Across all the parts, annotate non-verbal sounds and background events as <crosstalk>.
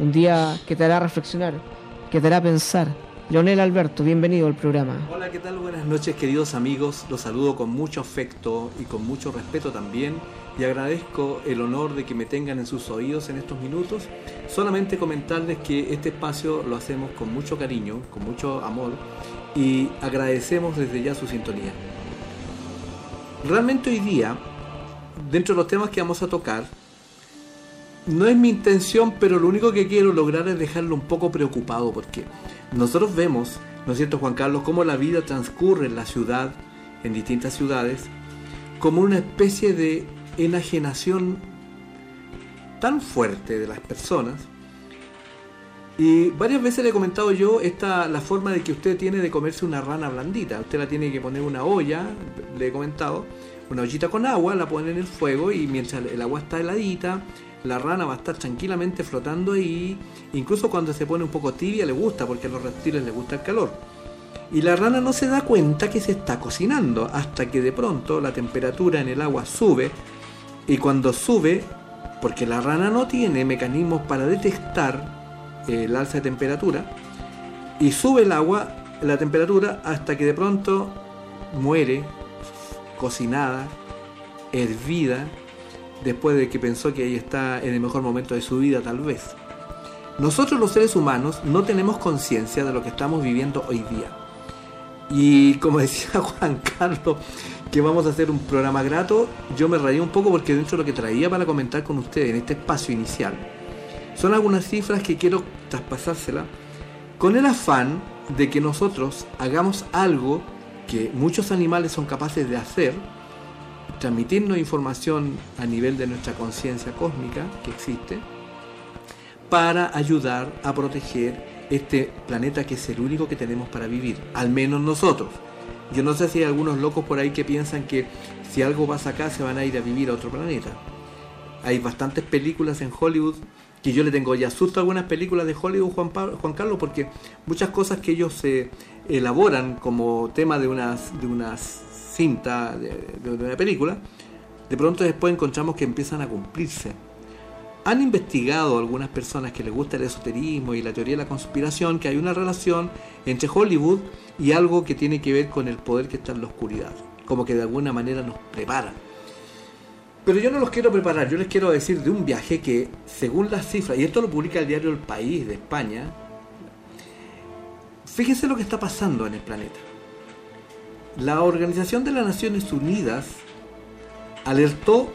Un día que te hará reflexionar, que te hará pensar. Leonel Alberto, bienvenido al programa. Hola, ¿qué tal? Buenas noches, queridos amigos. Los saludo con mucho afecto y con mucho respeto también. Y agradezco el honor de que me tengan en sus oídos en estos minutos. Solamente comentarles que este espacio lo hacemos con mucho cariño, con mucho amor y agradecemos desde ya su sintonía. Realmente hoy día, dentro de los temas que vamos a tocar, no es mi intención, pero lo único que quiero lograr es dejarlo un poco preocupado porque nosotros vemos, ¿no es cierto Juan Carlos?, cómo la vida transcurre en la ciudad, en distintas ciudades, como una especie de enajenación tan fuerte de las personas. Y varias veces le he comentado yo esta la forma de que usted tiene de comerse una rana blandita. Usted la tiene que poner una olla, le he comentado, una ollita con agua, la pone en el fuego y mientras el agua está heladita, la rana va a estar tranquilamente flotando ahí, incluso cuando se pone un poco tibia le gusta, porque a los reptiles les gusta el calor. Y la rana no se da cuenta que se está cocinando, hasta que de pronto la temperatura en el agua sube, y cuando sube, porque la rana no tiene mecanismos para detectar el alza de temperatura, y sube el agua, la temperatura, hasta que de pronto muere, cocinada, hervida, después de que pensó que ahí está en el mejor momento de su vida tal vez. Nosotros los seres humanos no tenemos conciencia de lo que estamos viviendo hoy día. Y como <laughs> decía Juan Carlos, que vamos a hacer un programa grato, yo me reí un poco porque dentro de lo que traía para comentar con ustedes en este espacio inicial, son algunas cifras que quiero traspasárselas con el afán de que nosotros hagamos algo que muchos animales son capaces de hacer, transmitirnos información a nivel de nuestra conciencia cósmica que existe, para ayudar a proteger este planeta que es el único que tenemos para vivir, al menos nosotros. Yo no sé si hay algunos locos por ahí que piensan que si algo pasa acá se van a ir a vivir a otro planeta. Hay bastantes películas en Hollywood que yo le tengo ya susto a algunas películas de Hollywood, Juan, Juan Carlos, porque muchas cosas que ellos se elaboran como tema de unas, de cinta de, de, una película, de pronto después encontramos que empiezan a cumplirse. Han investigado algunas personas que les gusta el esoterismo y la teoría de la conspiración que hay una relación entre Hollywood y algo que tiene que ver con el poder que está en la oscuridad, como que de alguna manera nos prepara. Pero yo no los quiero preparar, yo les quiero decir de un viaje que, según las cifras, y esto lo publica el diario El País de España, fíjense lo que está pasando en el planeta. La Organización de las Naciones Unidas alertó,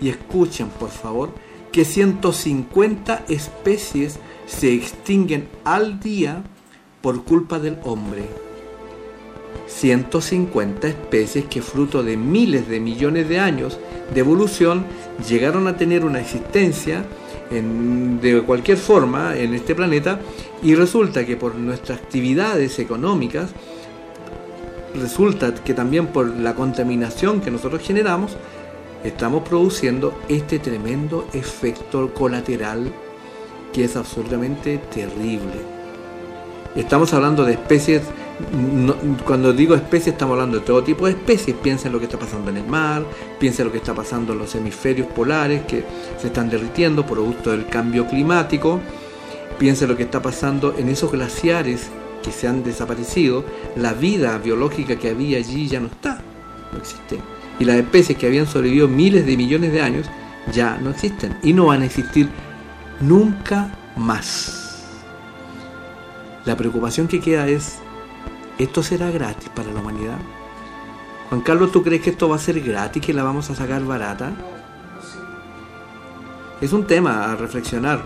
y escuchen por favor, que 150 especies se extinguen al día por culpa del hombre. 150 especies que fruto de miles de millones de años de evolución llegaron a tener una existencia en, de cualquier forma en este planeta y resulta que por nuestras actividades económicas resulta que también por la contaminación que nosotros generamos, estamos produciendo este tremendo efecto colateral que es absolutamente terrible. Estamos hablando de especies, cuando digo especies estamos hablando de todo tipo de especies, piensa en lo que está pasando en el mar, piensa en lo que está pasando en los hemisferios polares que se están derritiendo producto del cambio climático, piensa en lo que está pasando en esos glaciares que se han desaparecido, la vida biológica que había allí ya no está, no existe. Y las especies que habían sobrevivido miles de millones de años ya no existen y no van a existir nunca más. La preocupación que queda es, ¿esto será gratis para la humanidad? Juan Carlos, ¿tú crees que esto va a ser gratis, que la vamos a sacar barata? Es un tema a reflexionar.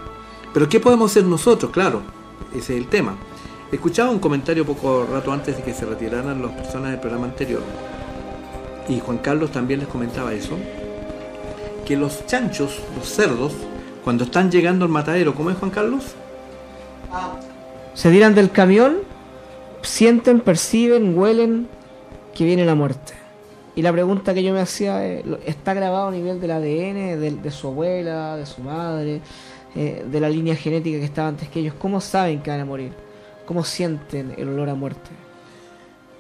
Pero ¿qué podemos hacer nosotros? Claro, ese es el tema. Escuchaba un comentario poco rato antes de que se retiraran las personas del programa anterior. Y Juan Carlos también les comentaba eso. Que los chanchos, los cerdos, cuando están llegando al matadero, ¿cómo es Juan Carlos? Se tiran del camión, sienten, perciben, huelen que viene la muerte. Y la pregunta que yo me hacía es, ¿está grabado a nivel del ADN, de, de su abuela, de su madre, eh, de la línea genética que estaba antes que ellos? ¿Cómo saben que van a morir? ¿Cómo sienten el olor a muerte?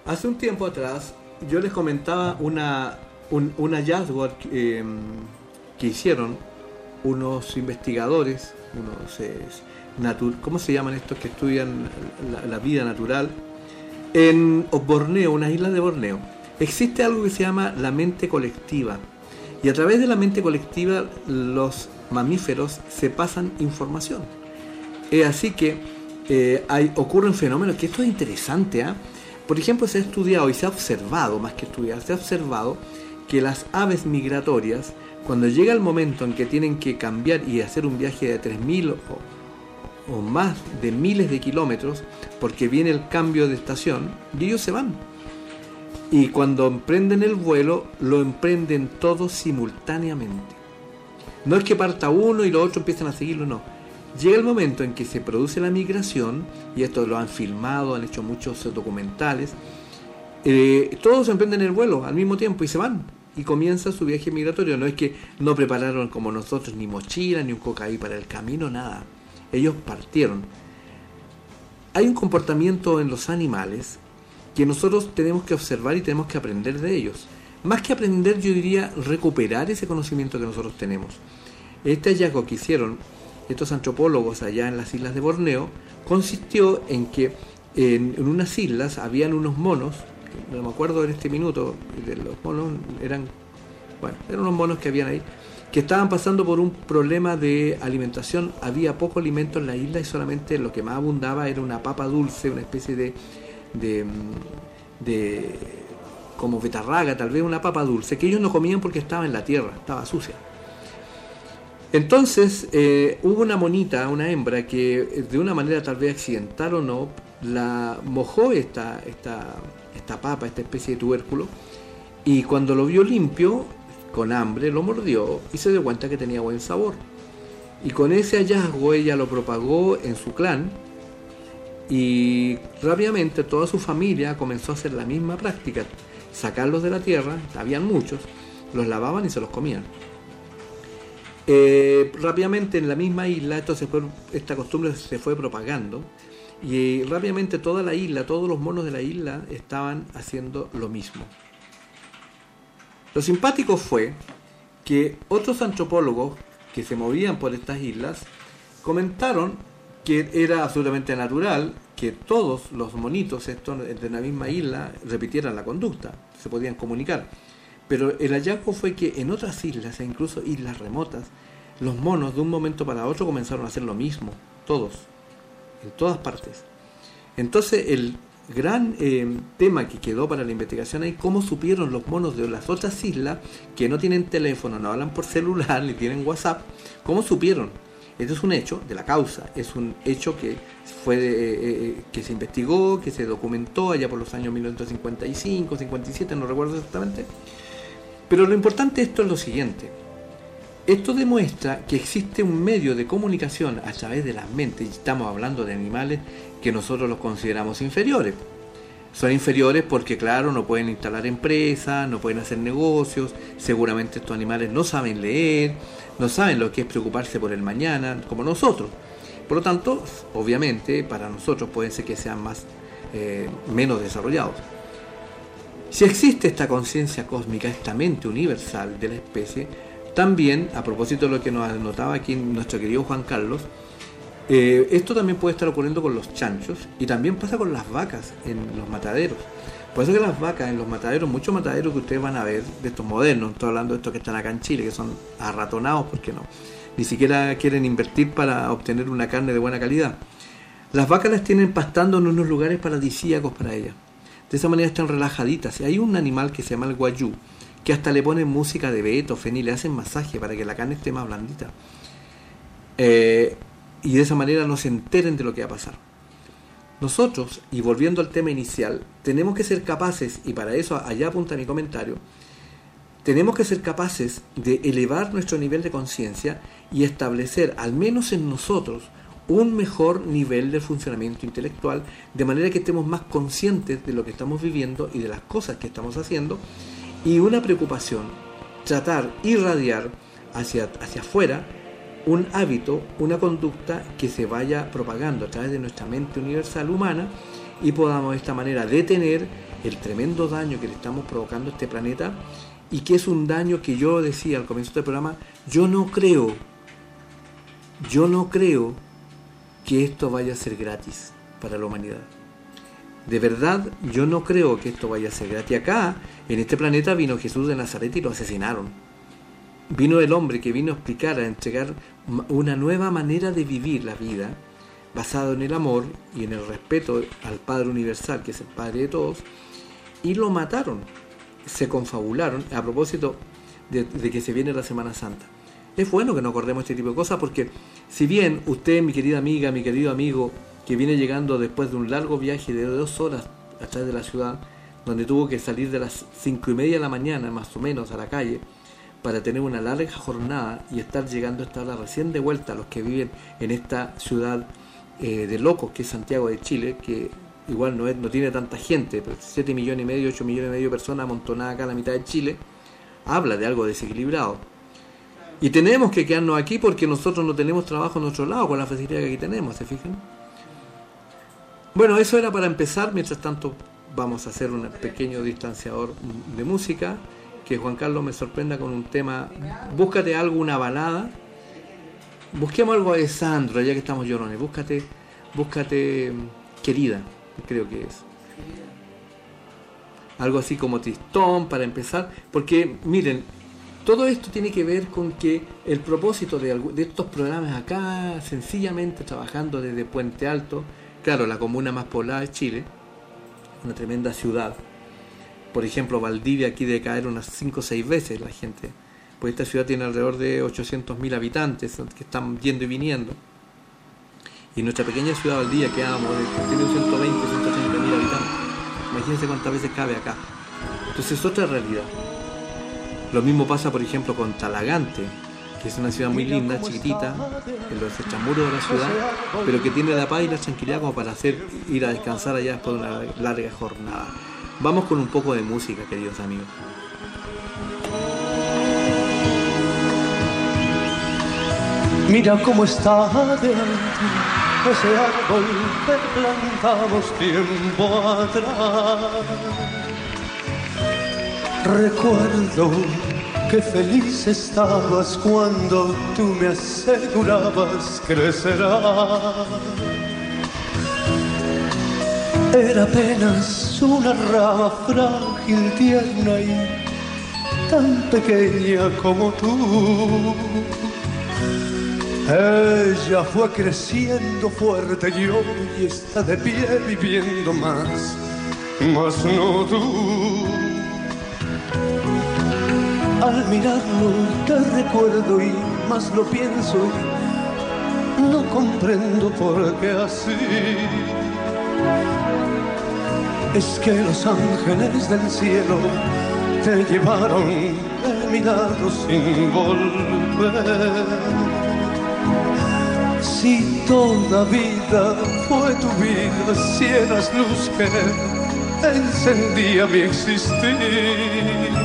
Hace un tiempo atrás yo les comentaba una, un, hallazgo eh, que hicieron unos investigadores, unos, eh, ¿cómo se llaman estos que estudian la, vida natural? En Borneo, una isla de Borneo, existe algo que se llama la mente colectiva. Y a través de la mente colectiva los mamíferos se pasan información. Es así que eh, ocurren fenómenos que esto es interesante. ¿ah? Por ejemplo, se ha estudiado y se ha observado, más que estudiar, se ha observado que las aves migratorias, cuando llega el momento en que tienen que cambiar y hacer un viaje de 3.000 o, o más de miles de kilómetros, porque viene el cambio de estación, y ellos se van. Y cuando emprenden el vuelo, lo emprenden todos simultáneamente. No es que parta uno y los otros empiezan a seguirlo, no. Llega el momento en que se produce la migración, y esto lo han filmado, han hecho muchos documentales, eh, todos emprenden el vuelo al mismo tiempo y se van. Y comienza su viaje migratorio. No es que no prepararon como nosotros ni mochila, ni un cocaí para el camino, nada. Ellos partieron. Hay un comportamiento en los animales que nosotros tenemos que observar y tenemos que aprender de ellos. Más que aprender, yo diría recuperar ese conocimiento que nosotros tenemos. Este hallazgo que hicieron estos antropólogos allá en las islas de Borneo consistió en que en, unas islas habían unos monos, no me acuerdo en este minuto, de los monos eran, bueno, eran unos monos que habían ahí, que estaban pasando por un problema de alimentación. Había poco alimento en la isla y solamente lo que más abundaba era una papa dulce, una especie de, de, de como betarraga, tal vez una papa dulce, que ellos no comían porque estaba en la tierra, estaba sucia. Entonces eh, hubo una monita, una hembra, que de una manera tal vez accidental o no, la mojó esta, esta, esta papa, esta especie de tubérculo, y cuando lo vio limpio, con hambre, lo mordió y se dio cuenta que tenía buen sabor. Y con ese hallazgo ella lo propagó en su clan y rápidamente toda su familia comenzó a hacer la misma práctica, sacarlos de la tierra, habían muchos, los lavaban y se los comían. Eh, rápidamente en la misma isla esto esta costumbre se fue propagando y rápidamente toda la isla, todos los monos de la isla estaban haciendo lo mismo. Lo simpático fue que otros antropólogos que se movían por estas islas comentaron que era absolutamente natural que todos los monitos de la misma isla repitieran la conducta, se podían comunicar. Pero el hallazgo fue que en otras islas, e incluso islas remotas, los monos de un momento para otro comenzaron a hacer lo mismo, todos, en todas partes. Entonces el gran eh, tema que quedó para la investigación es cómo supieron los monos de las otras islas que no tienen teléfono, no hablan por celular, <laughs> ni tienen WhatsApp, cómo supieron. Esto es un hecho de la causa, es un hecho que fue eh, eh, que se investigó, que se documentó allá por los años 1955, 57, no recuerdo exactamente pero lo importante de esto es lo siguiente. Esto demuestra que existe un medio de comunicación a través de las mentes, y estamos hablando de animales que nosotros los consideramos inferiores. Son inferiores porque, claro, no pueden instalar empresas, no pueden hacer negocios, seguramente estos animales no saben leer, no saben lo que es preocuparse por el mañana, como nosotros. Por lo tanto, obviamente, para nosotros pueden ser que sean más, eh, menos desarrollados. Si existe esta conciencia cósmica, esta mente universal de la especie, también, a propósito de lo que nos anotaba aquí nuestro querido Juan Carlos, eh, esto también puede estar ocurriendo con los chanchos y también pasa con las vacas en los mataderos. Por eso que las vacas en los mataderos, muchos mataderos que ustedes van a ver, de estos modernos, estoy hablando de estos que están acá en Chile, que son arratonados, porque no, ni siquiera quieren invertir para obtener una carne de buena calidad. Las vacas las tienen pastando en unos lugares paradisíacos para ellas. De esa manera están relajaditas. Hay un animal que se llama el guayú, que hasta le ponen música de Beethoven y le hacen masaje para que la carne esté más blandita. Eh, y de esa manera no se enteren de lo que va a pasar. Nosotros, y volviendo al tema inicial, tenemos que ser capaces, y para eso allá apunta mi comentario, tenemos que ser capaces de elevar nuestro nivel de conciencia y establecer, al menos en nosotros, un mejor nivel de funcionamiento intelectual, de manera que estemos más conscientes de lo que estamos viviendo y de las cosas que estamos haciendo, y una preocupación, tratar, irradiar hacia, hacia afuera un hábito, una conducta que se vaya propagando a través de nuestra mente universal humana y podamos de esta manera detener el tremendo daño que le estamos provocando a este planeta y que es un daño que yo decía al comienzo del programa, yo no creo yo no creo que esto vaya a ser gratis para la humanidad. De verdad, yo no creo que esto vaya a ser gratis. Acá, en este planeta, vino Jesús de Nazaret y lo asesinaron. Vino el hombre que vino a explicar, a entregar una nueva manera de vivir la vida, basado en el amor y en el respeto al Padre Universal, que es el Padre de todos, y lo mataron. Se confabularon a propósito de, de que se viene la Semana Santa. Es bueno que no acordemos este tipo de cosas porque si bien usted, mi querida amiga, mi querido amigo, que viene llegando después de un largo viaje de dos horas atrás de la ciudad, donde tuvo que salir de las cinco y media de la mañana más o menos a la calle para tener una larga jornada y estar llegando a esta hora recién de vuelta a los que viven en esta ciudad eh, de locos que es Santiago de Chile, que igual no, es, no tiene tanta gente, pero 7 millones y medio, 8 millones y medio de personas amontonadas acá en la mitad de Chile, habla de algo desequilibrado. Y tenemos que quedarnos aquí porque nosotros no tenemos trabajo en otro lado con la facilidad que aquí tenemos, ¿se fijan? Bueno, eso era para empezar. Mientras tanto, vamos a hacer un pequeño distanciador de música. Que Juan Carlos me sorprenda con un tema. Búscate algo, una balada. Busquemos algo de Sandro, ya que estamos llorones. Búscate, búscate, querida, creo que es. Algo así como tristón para empezar. Porque, miren, todo esto tiene que ver con que el propósito de, de estos programas acá, sencillamente trabajando desde Puente Alto, Claro, la comuna más poblada es Chile, una tremenda ciudad. Por ejemplo, Valdivia aquí debe caer unas 5 o 6 veces la gente. Pues esta ciudad tiene alrededor de 800.000 habitantes que están yendo y viniendo. Y nuestra pequeña ciudad Valdivia, que tiene 120, 180 mil habitantes. Imagínense cuántas veces cabe acá. Entonces es otra realidad. Lo mismo pasa, por ejemplo, con Talagante, que es una ciudad muy linda, chiquitita, en los extramuros de la ciudad, pero que tiene la paz y la tranquilidad como para hacer ir a descansar allá después de una larga jornada. Vamos con un poco de música, queridos amigos. Mira cómo está adelante ese árbol que plantamos tiempo atrás. Recuerdo Qué feliz estabas cuando tú me asegurabas crecerá. Era apenas una rama frágil, tierna y tan pequeña como tú. Ella fue creciendo fuerte y hoy está de pie viviendo más, más no tú. Al mirarlo te recuerdo y más lo pienso y no comprendo por qué así. Es que los ángeles del cielo te llevaron de mi lado sin volver. Si toda vida fue tu vida, si eras luz que encendía mi existir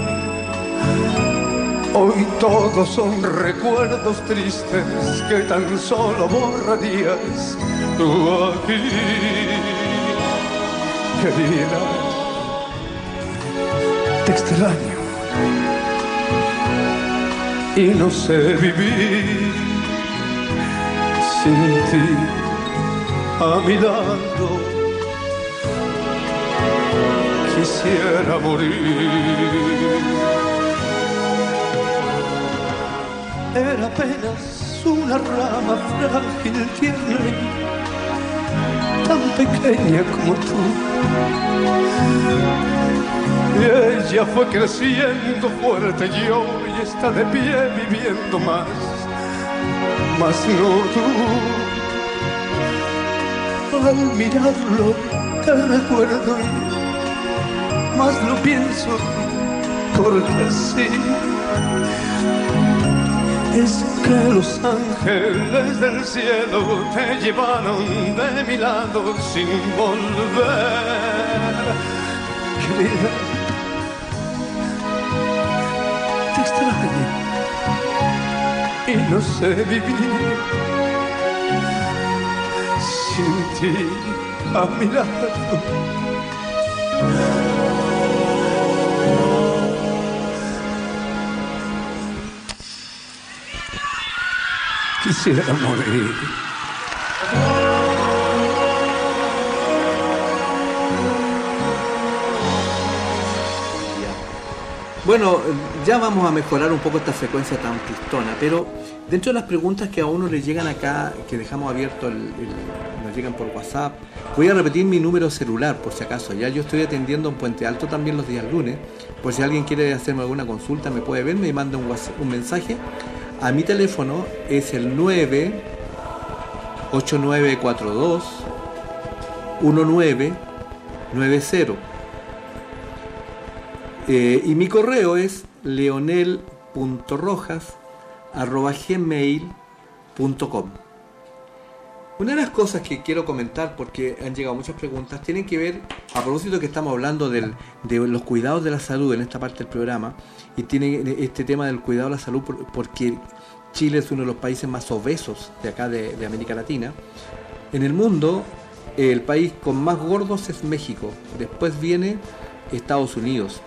Hoy todos son recuerdos tristes que tan solo borrarías tú aquí, querida. Te extraño y no sé vivir sin ti a mi lado. Quisiera morir. era apenas una rama frágil, tierna tan pequeña como tú. Ella fue creciendo fuerte y hoy está de pie viviendo más, más no tú. Al mirarlo te recuerdo y más lo pienso porque sí es que los ángeles del cielo te llevaron de mi lado sin volver. Querida, te extraño y no sé vivir sin ti a mi lado. Quisiera morir. Bueno, ya vamos a mejorar un poco esta frecuencia tan tristona, pero dentro de las preguntas que a uno le llegan acá, que dejamos abierto, el, nos llegan por WhatsApp, voy a repetir mi número celular por si acaso. Ya yo estoy atendiendo en Puente Alto también los días lunes, por si alguien quiere hacerme alguna consulta, me puede ver, me manda un mensaje. A mi teléfono es el 9 8942 1990. Eh, y mi correo es leonel.rojas.gmail.com Una de las cosas que quiero comentar, porque han llegado muchas preguntas, tienen que ver, a propósito que estamos hablando del- de los cuidados de la salud en esta parte del programa, y tiene este tema del cuidado de la salud por- porque Chile es uno de los países más obesos de acá de, América Latina. En el mundo, el país con más gordos es México, después viene Estados Unidos.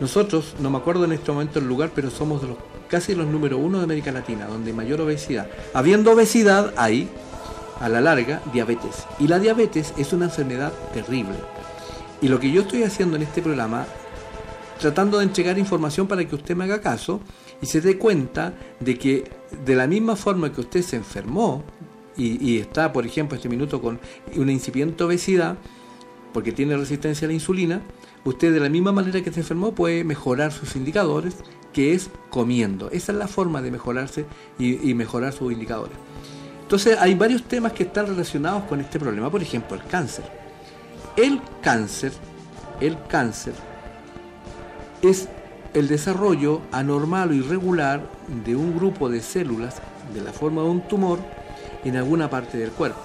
Nosotros, no me acuerdo en este momento el lugar, pero somos los, casi los número uno de América Latina, donde hay mayor obesidad. Habiendo obesidad, hay, a la larga, diabetes. Y la diabetes es una enfermedad terrible. Y lo que yo estoy haciendo en este programa, tratando de entregar información para que usted me haga caso y se dé cuenta de que de la misma forma que usted se enfermó y, está, por ejemplo, este minuto con una incipiente obesidad, porque tiene resistencia a la insulina, usted de la misma manera que se enfermó puede mejorar sus indicadores, que es comiendo. Esa es la forma de mejorarse y, y mejorar sus indicadores. Entonces hay varios temas que están relacionados con este problema, por ejemplo, el cáncer. El cáncer, el cáncer es el desarrollo anormal o irregular de un grupo de células de la forma de un tumor en alguna parte del cuerpo.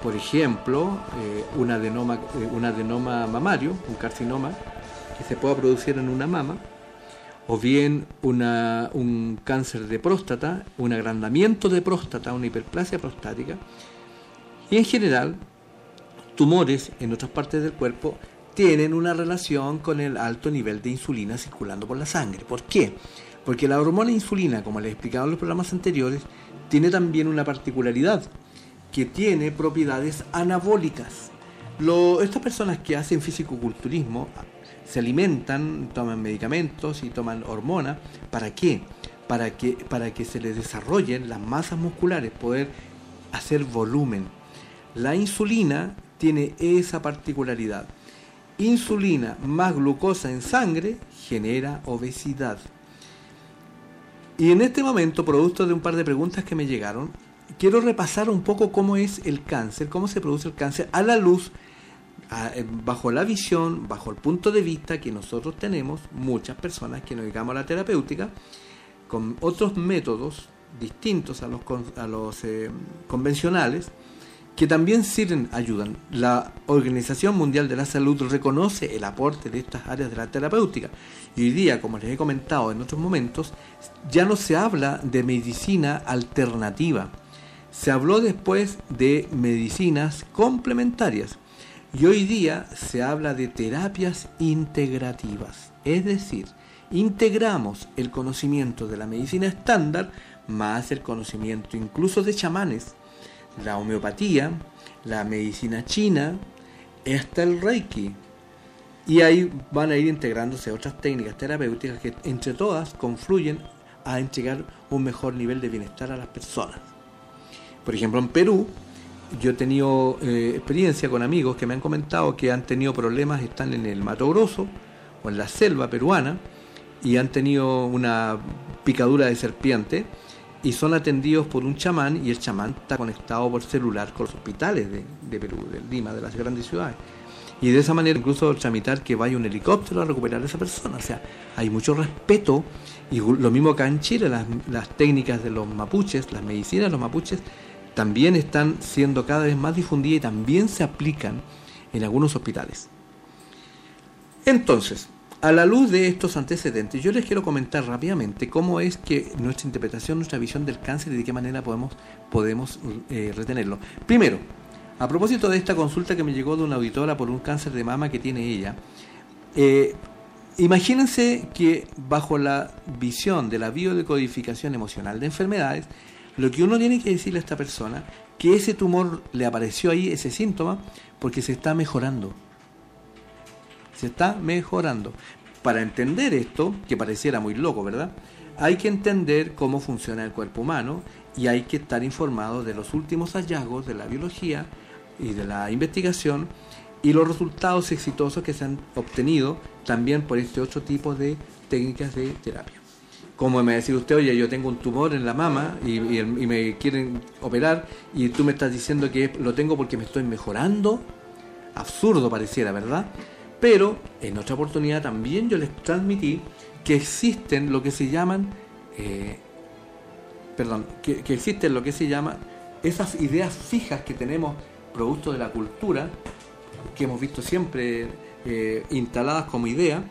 Por ejemplo, eh, un, adenoma, eh, un adenoma mamario, un carcinoma, que se pueda producir en una mama, o bien un cáncer de próstata, un agrandamiento de próstata, una hiperplasia prostática, y en general, tumores en otras partes del cuerpo tienen una relación con el alto nivel de insulina circulando por la sangre. ¿Por qué? Porque la hormona insulina, como les he explicado en los programas anteriores, tiene también una particularidad, que tiene propiedades anabólicas. Lo- estas personas que hacen fisicoculturismo se alimentan, toman medicamentos y toman hormonas. ¿Para qué? Para que, para que se les desarrollen las masas musculares, poder hacer volumen. La insulina tiene esa particularidad. Insulina más glucosa en sangre genera obesidad. Y en este momento, producto de un par de preguntas que me llegaron, quiero repasar un poco cómo es el cáncer, cómo se produce el cáncer a la luz, bajo la visión, bajo el punto de vista que nosotros tenemos, muchas personas que nos dedicamos a la terapéutica, con otros métodos distintos a los, a los eh, convencionales, que también sirven, ayudan. La Organización Mundial de la Salud reconoce el aporte de estas áreas de la terapéutica. Y hoy día, como les he comentado en otros momentos, ya no se habla de medicina alternativa. Se habló después de medicinas complementarias. Y hoy día se habla de terapias integrativas. Es decir, integramos el conocimiento de la medicina estándar más el conocimiento incluso de chamanes la homeopatía, la medicina china, hasta el reiki. Y ahí van a ir integrándose otras técnicas terapéuticas que entre todas confluyen a entregar un mejor nivel de bienestar a las personas. Por ejemplo, en Perú, yo he tenido eh, experiencia con amigos que me han comentado que han tenido problemas, están en el Mato Grosso o en la selva peruana y han tenido una picadura de serpiente y son atendidos por un chamán y el chamán está conectado por celular con los hospitales de, de Perú, de Lima, de las grandes ciudades. Y de esa manera incluso tramitar que vaya un helicóptero a recuperar a esa persona. O sea, hay mucho respeto y lo mismo acá en Chile, las, las técnicas de los mapuches, las medicinas de los mapuches, también están siendo cada vez más difundidas y también se aplican en algunos hospitales. Entonces, a la luz de estos antecedentes, yo les quiero comentar rápidamente cómo es que nuestra interpretación, nuestra visión del cáncer y de qué manera podemos, podemos eh, retenerlo. Primero, a propósito de esta consulta que me llegó de una auditora por un cáncer de mama que tiene ella, eh, imagínense que bajo la visión de la biodecodificación emocional de enfermedades, lo que uno tiene que decirle a esta persona, que ese tumor le apareció ahí, ese síntoma, porque se está mejorando. Se está mejorando. Para entender esto, que pareciera muy loco, ¿verdad? Hay que entender cómo funciona el cuerpo humano y hay que estar informado de los últimos hallazgos de la biología y de la investigación y los resultados exitosos que se han obtenido también por este otro tipo de técnicas de terapia. Como me decir usted, oye, yo tengo un tumor en la mama y, me quieren operar y tú me estás diciendo que lo tengo porque me estoy mejorando. Absurdo pareciera, ¿verdad? Pero en otra oportunidad también yo les transmití que existen lo que se llaman, eh, perdón, que, existen lo que se llama esas ideas fijas que tenemos producto de la cultura, que hemos visto siempre eh, instaladas como idea,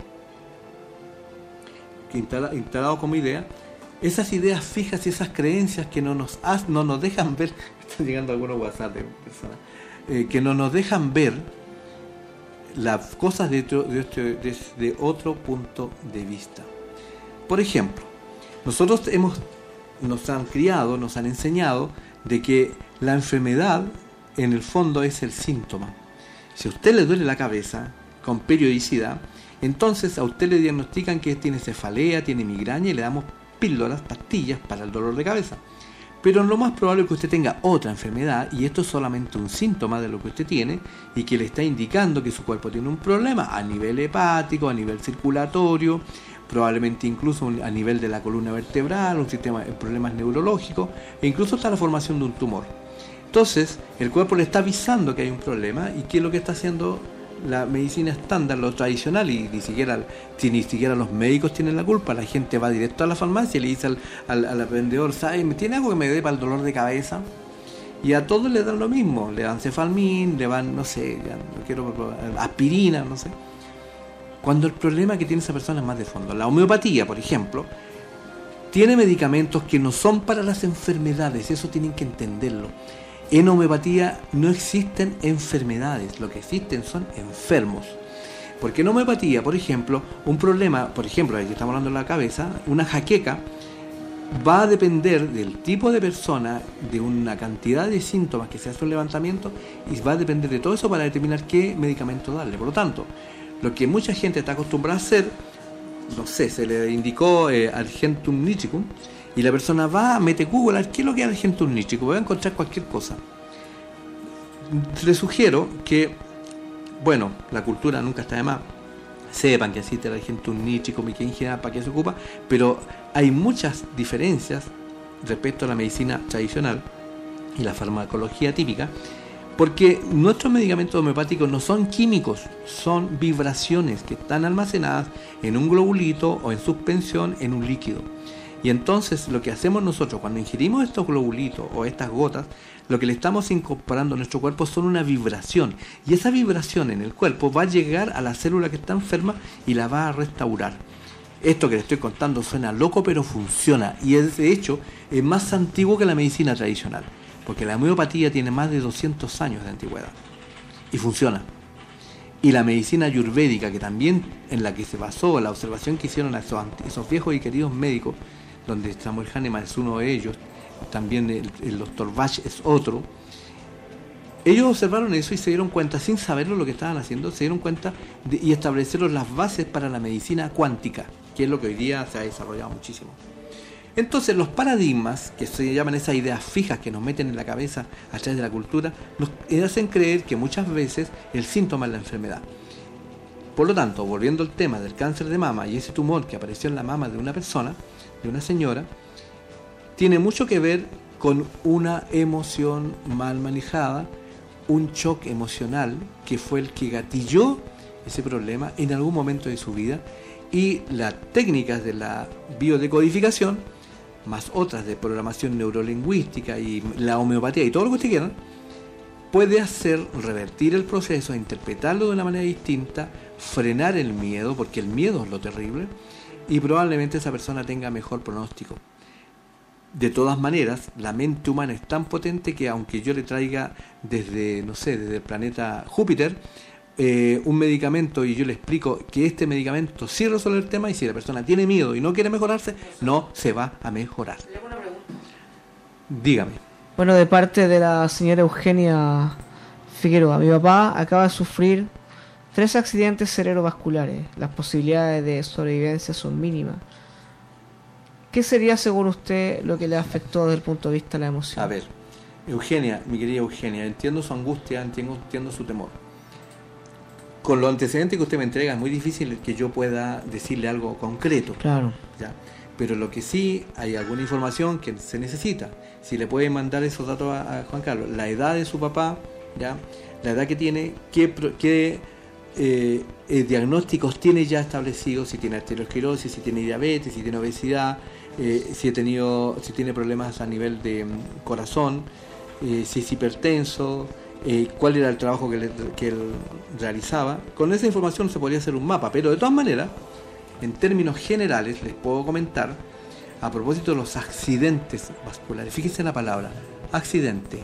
instalado como idea, esas ideas fijas y esas creencias que no nos, no nos dejan ver, <laughs> están llegando algunos WhatsApp de eh, que no nos dejan ver las cosas desde, desde otro punto de vista. Por ejemplo, nosotros hemos, nos han criado, nos han enseñado de que la enfermedad en el fondo es el síntoma. Si a usted le duele la cabeza con periodicidad, entonces a usted le diagnostican que tiene cefalea, tiene migraña y le damos píldoras, pastillas para el dolor de cabeza. Pero lo más probable es que usted tenga otra enfermedad y esto es solamente un síntoma de lo que usted tiene y que le está indicando que su cuerpo tiene un problema a nivel hepático, a nivel circulatorio, probablemente incluso a nivel de la columna vertebral, un sistema de problemas neurológicos e incluso está la formación de un tumor. Entonces, el cuerpo le está avisando que hay un problema y qué es lo que está haciendo la medicina estándar, lo tradicional, y ni siquiera, si ni siquiera los médicos tienen la culpa, la gente va directo a la farmacia y le dice al, al, vendedor, ¿sabes? ¿Tiene algo que me dé para el dolor de cabeza? Y a todos le dan lo mismo, le dan cefalmín, le van, no sé, no quiero, aspirina, no sé. Cuando el problema que tiene esa persona es más de fondo. La homeopatía, por ejemplo, tiene medicamentos que no son para las enfermedades, eso tienen que entenderlo. En homeopatía no existen enfermedades, lo que existen son enfermos. Porque en homeopatía, por ejemplo, un problema, por ejemplo, aquí estamos hablando de la cabeza, una jaqueca, va a depender del tipo de persona, de una cantidad de síntomas que se hace un levantamiento y va a depender de todo eso para determinar qué medicamento darle. Por lo tanto, lo que mucha gente está acostumbrada a hacer, no sé, se le indicó eh, Argentum nichicum, y la persona va, mete Google, qué es lo que es Argentum nichicum, va a encontrar cualquier cosa. Le sugiero que, bueno, la cultura nunca está de más, sepan que existe el Argentum en general para qué se ocupa, pero hay muchas diferencias respecto a la medicina tradicional y la farmacología típica porque nuestros medicamentos homeopáticos no son químicos, son vibraciones que están almacenadas en un globulito o en suspensión en un líquido. Y entonces lo que hacemos nosotros cuando ingerimos estos globulitos o estas gotas, lo que le estamos incorporando a nuestro cuerpo son una vibración. Y esa vibración en el cuerpo va a llegar a la célula que está enferma y la va a restaurar. Esto que le estoy contando suena loco, pero funciona. Y de hecho es más antiguo que la medicina tradicional porque la homeopatía tiene más de 200 años de antigüedad y funciona. Y la medicina ayurvédica, que también en la que se basó la observación que hicieron a esos, viejos y queridos médicos, donde Samuel Hahnemann es uno de ellos, también el, doctor Bach es otro, ellos observaron eso y se dieron cuenta, sin saberlo lo que estaban haciendo, se dieron cuenta y establecieron las bases para la medicina cuántica, que es lo que hoy día se ha desarrollado muchísimo. Entonces los paradigmas, que se llaman esas ideas fijas que nos meten en la cabeza a través de la cultura, nos hacen creer que muchas veces el síntoma es la enfermedad. Por lo tanto, volviendo al tema del cáncer de mama y ese tumor que apareció en la mama de una persona, de una señora, tiene mucho que ver con una emoción mal manejada, un shock emocional que fue el que gatilló ese problema en algún momento de su vida y las técnicas de la biodecodificación más otras de programación neurolingüística y la homeopatía y todo lo que usted quiera, puede hacer revertir el proceso, interpretarlo de una manera distinta, frenar el miedo, porque el miedo es lo terrible, y probablemente esa persona tenga mejor pronóstico. De todas maneras, la mente humana es tan potente que aunque yo le traiga desde, no sé, desde el planeta Júpiter, eh, un medicamento y yo le explico que este medicamento sí resuelve el tema y si la persona tiene miedo y no quiere mejorarse, no se va a mejorar. Dígame. Bueno, de parte de la señora Eugenia Figueroa, mi papá acaba de sufrir tres accidentes cerebrovasculares. Las posibilidades de sobrevivencia son mínimas. ¿Qué sería, según usted, lo que le afectó desde el punto de vista de la emoción? A ver, Eugenia, mi querida Eugenia, entiendo su angustia, entiendo, entiendo su temor. Con los antecedentes que usted me entrega es muy difícil que yo pueda decirle algo concreto. Claro. ¿ya? Pero lo que sí hay alguna información que se necesita. Si le puede mandar esos datos a, a Juan Carlos, la edad de su papá, ¿ya? la edad que tiene, qué, qué, eh, eh, diagnósticos tiene ya establecidos, si tiene arteriosclerosis, si tiene diabetes, si tiene obesidad, eh, si, tiene problemas a nivel de mm, corazón, si es hipertenso, cuál era el trabajo que, que él realizaba. Con esa información se podría hacer un mapa, pero de todas maneras, en términos generales, les puedo comentar a propósito de los accidentes vasculares. Fíjense en la palabra, accidente.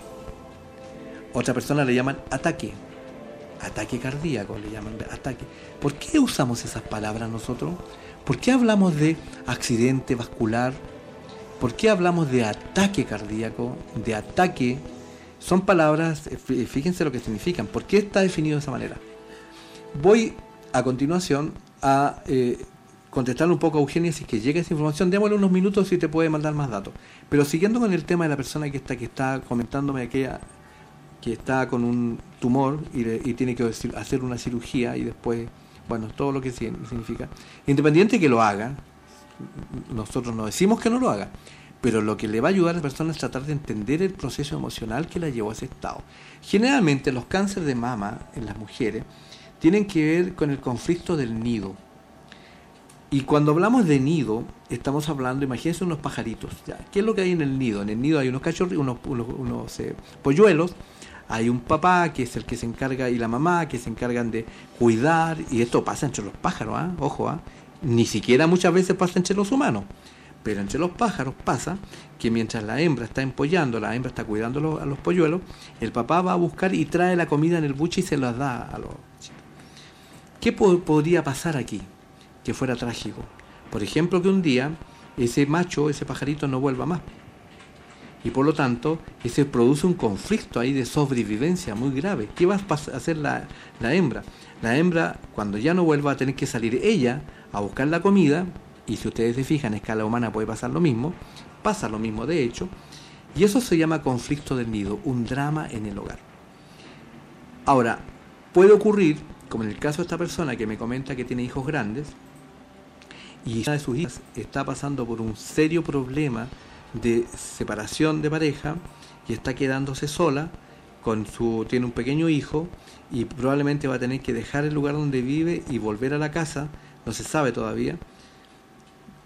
Otra persona le llaman ataque. Ataque cardíaco le llaman ataque. ¿Por qué usamos esas palabras nosotros? ¿Por qué hablamos de accidente vascular? ¿Por qué hablamos de ataque cardíaco? De ataque. Son palabras, eh, fí- fíjense lo que significan. ¿Por qué está definido de esa manera? Voy a continuación a eh, contestarle un poco a Eugenia si es que llega esa información. Démosle unos minutos y te puede mandar más datos. Pero siguiendo con el tema de la persona que está, que está comentándome aquella que está con un tumor y, le- y tiene que hacer una cirugía y después, bueno, todo lo que significa. Independiente que lo haga, nosotros no decimos que no lo haga, pero lo que le va a ayudar a la persona es tratar de entender el proceso emocional que la llevó a ese estado. Generalmente los cánceres de mama en las mujeres tienen que ver con el conflicto del nido. Y cuando hablamos de nido, estamos hablando, imagínense unos pajaritos. ¿ya? ¿Qué es lo que hay en el nido? En el nido hay unos cachorros, unos, eh, polluelos, hay un papá que es el que se encarga y la mamá que se encargan de cuidar, y esto pasa entre los pájaros, ¿ah? ojo, ¿ah? ni siquiera muchas veces pasa entre los humanos, pero entre los pájaros pasa que mientras la hembra está empollando, la hembra está cuidando a los, polluelos, el papá va a buscar y trae la comida en el buche y se las da a los. ¿Qué po- podría pasar aquí que fuera trágico? Por ejemplo, que un día ese macho, ese pajarito no vuelva más. Y por lo tanto, ese produce un conflicto ahí de sobrevivencia muy grave. ¿Qué va a hacer la, la hembra? La hembra, cuando ya no vuelva, va a tener que salir ella a buscar la comida, y si ustedes se fijan, a escala humana puede pasar lo mismo, pasa lo mismo de hecho, y eso se llama conflicto del nido, un drama en el hogar. Ahora, puede ocurrir, como en el caso de esta persona que me comenta que tiene hijos grandes, y una de sus hijas está pasando por un serio problema de separación de pareja y está quedándose sola con su tiene un pequeño hijo y probablemente va a tener que dejar el lugar donde vive y volver a la casa, no se sabe todavía.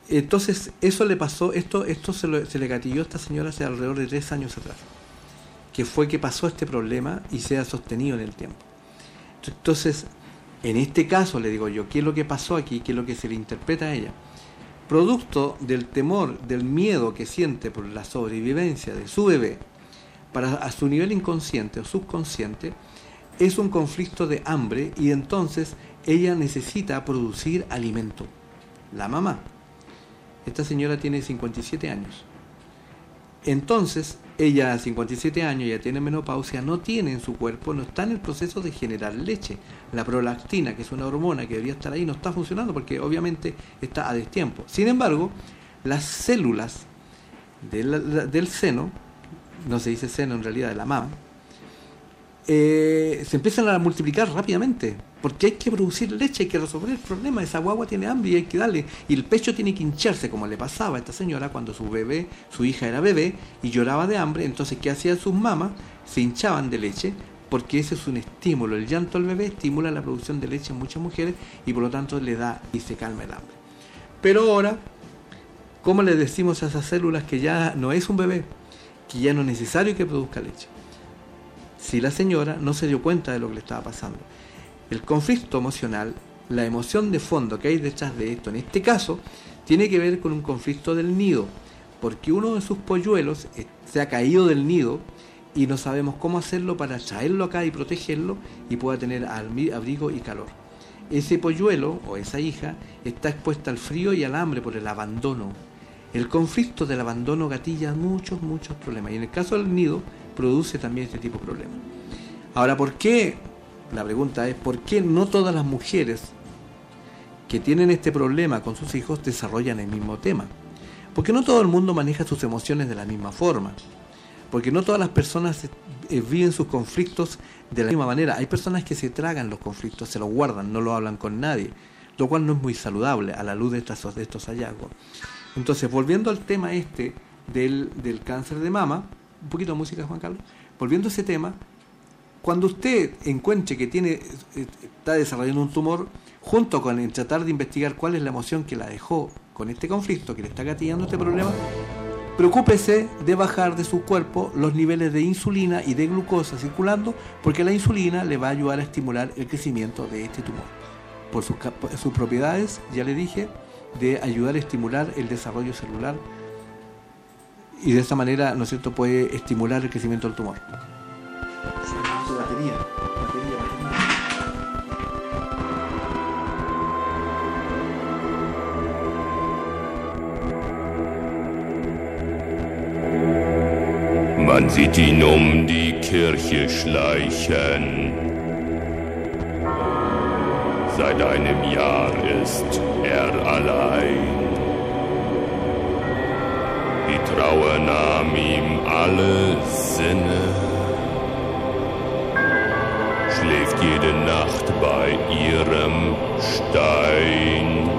Entonces, eso le pasó, esto, esto se, lo- se le gatilló a esta señora hace alrededor de tres años atrás, que fue que pasó este problema y se ha sostenido en el tiempo. Entonces, en este caso, le digo yo, ¿qué es lo que pasó aquí? ¿Qué es lo que se le interpreta a ella? Producto del temor, del miedo que siente por la sobrevivencia de su bebé, para a su nivel inconsciente o subconsciente, es un conflicto de hambre y entonces ella necesita producir alimento. La mamá. Esta señora tiene 57 años. Entonces, ella a 57 años ya tiene menopausia, no tiene en su cuerpo, no está en el proceso de generar leche. La prolactina, que es una hormona que debería estar ahí, no está funcionando porque obviamente está a destiempo. Sin embargo, las células del, seno, no se dice seno en realidad, de la mama, eh, se empiezan a multiplicar rápidamente. Porque hay que producir leche, hay que resolver el problema. Esa guagua tiene hambre y hay que darle. Y el pecho tiene que hincharse, como le pasaba a esta señora cuando su bebé, su hija era bebé y lloraba de hambre. Entonces, ¿qué hacían sus mamás? Se hinchaban de leche porque ese es un estímulo. El llanto al bebé estimula la producción de leche en muchas mujeres y por lo tanto le da y se calma el hambre. Pero ahora, ¿cómo le decimos a esas células que ya no es un bebé? Que ya no es necesario que produzca leche si la señora no se dio cuenta de lo que le estaba pasando. El conflicto emocional, la emoción de fondo que hay detrás de esto, en este caso, tiene que ver con un conflicto del nido, porque uno de sus polluelos eh, se ha caído del nido y no sabemos cómo hacerlo para traerlo acá y protegerlo y pueda tener abrigo y calor. Ese polluelo o esa hija está expuesta al frío y al hambre por el abandono. El conflicto del abandono gatilla muchos, muchos problemas. Y en el caso del nido, produce también este tipo de problemas. Ahora, ¿por qué? La pregunta es, ¿por qué no todas las mujeres que tienen este problema con sus hijos desarrollan el mismo tema? Porque no todo el mundo maneja sus emociones de la misma forma. Porque no todas las personas eh, viven sus conflictos de la misma manera. Hay personas que se tragan los conflictos, se los guardan, no lo hablan con nadie, lo cual no es muy saludable a la luz de estos, hallazgos. Entonces, volviendo al tema este del cáncer de mama, un poquito de música, Juan Carlos, volviendo a ese tema, cuando usted encuentre que tiene, está desarrollando un tumor, junto con el tratar de investigar cuál es la emoción que la dejó con este conflicto, que le está gatillando este problema, preocúpese de bajar de su cuerpo los niveles de insulina y de glucosa circulando, porque la insulina le va a ayudar a estimular el crecimiento de este tumor. Por sus propiedades, ya le dije, de ayudar a estimular el desarrollo celular y de esta manera, ¿no es cierto?, puede estimular el crecimiento del tumor. Su batería, batería, batería. Man sieht ihn um die Kirche schleichen. Seit einem Jahr ist er allein. Trauer nahm ihm alle Sinne. Schläft jede Nacht bei ihrem Stein.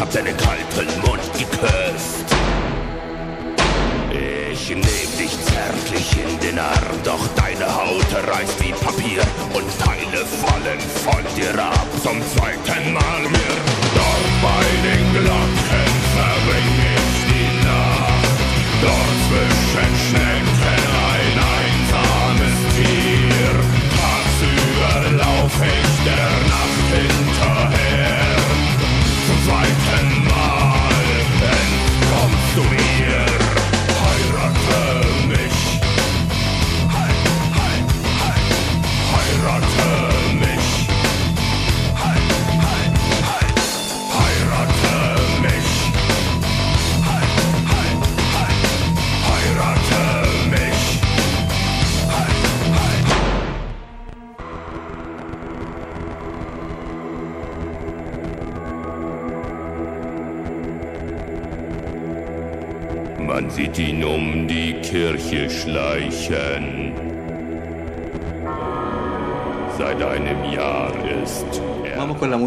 Hab deinen kalten Mund geküsst. Ich nehm dich zärtlich in den Arm, doch deine Haut reißt wie Papier und Teile fallen von dir ab zum zweiten Mal mir. Dort bei den Glocken verbring ich die Nacht, dort zwischen Schnecken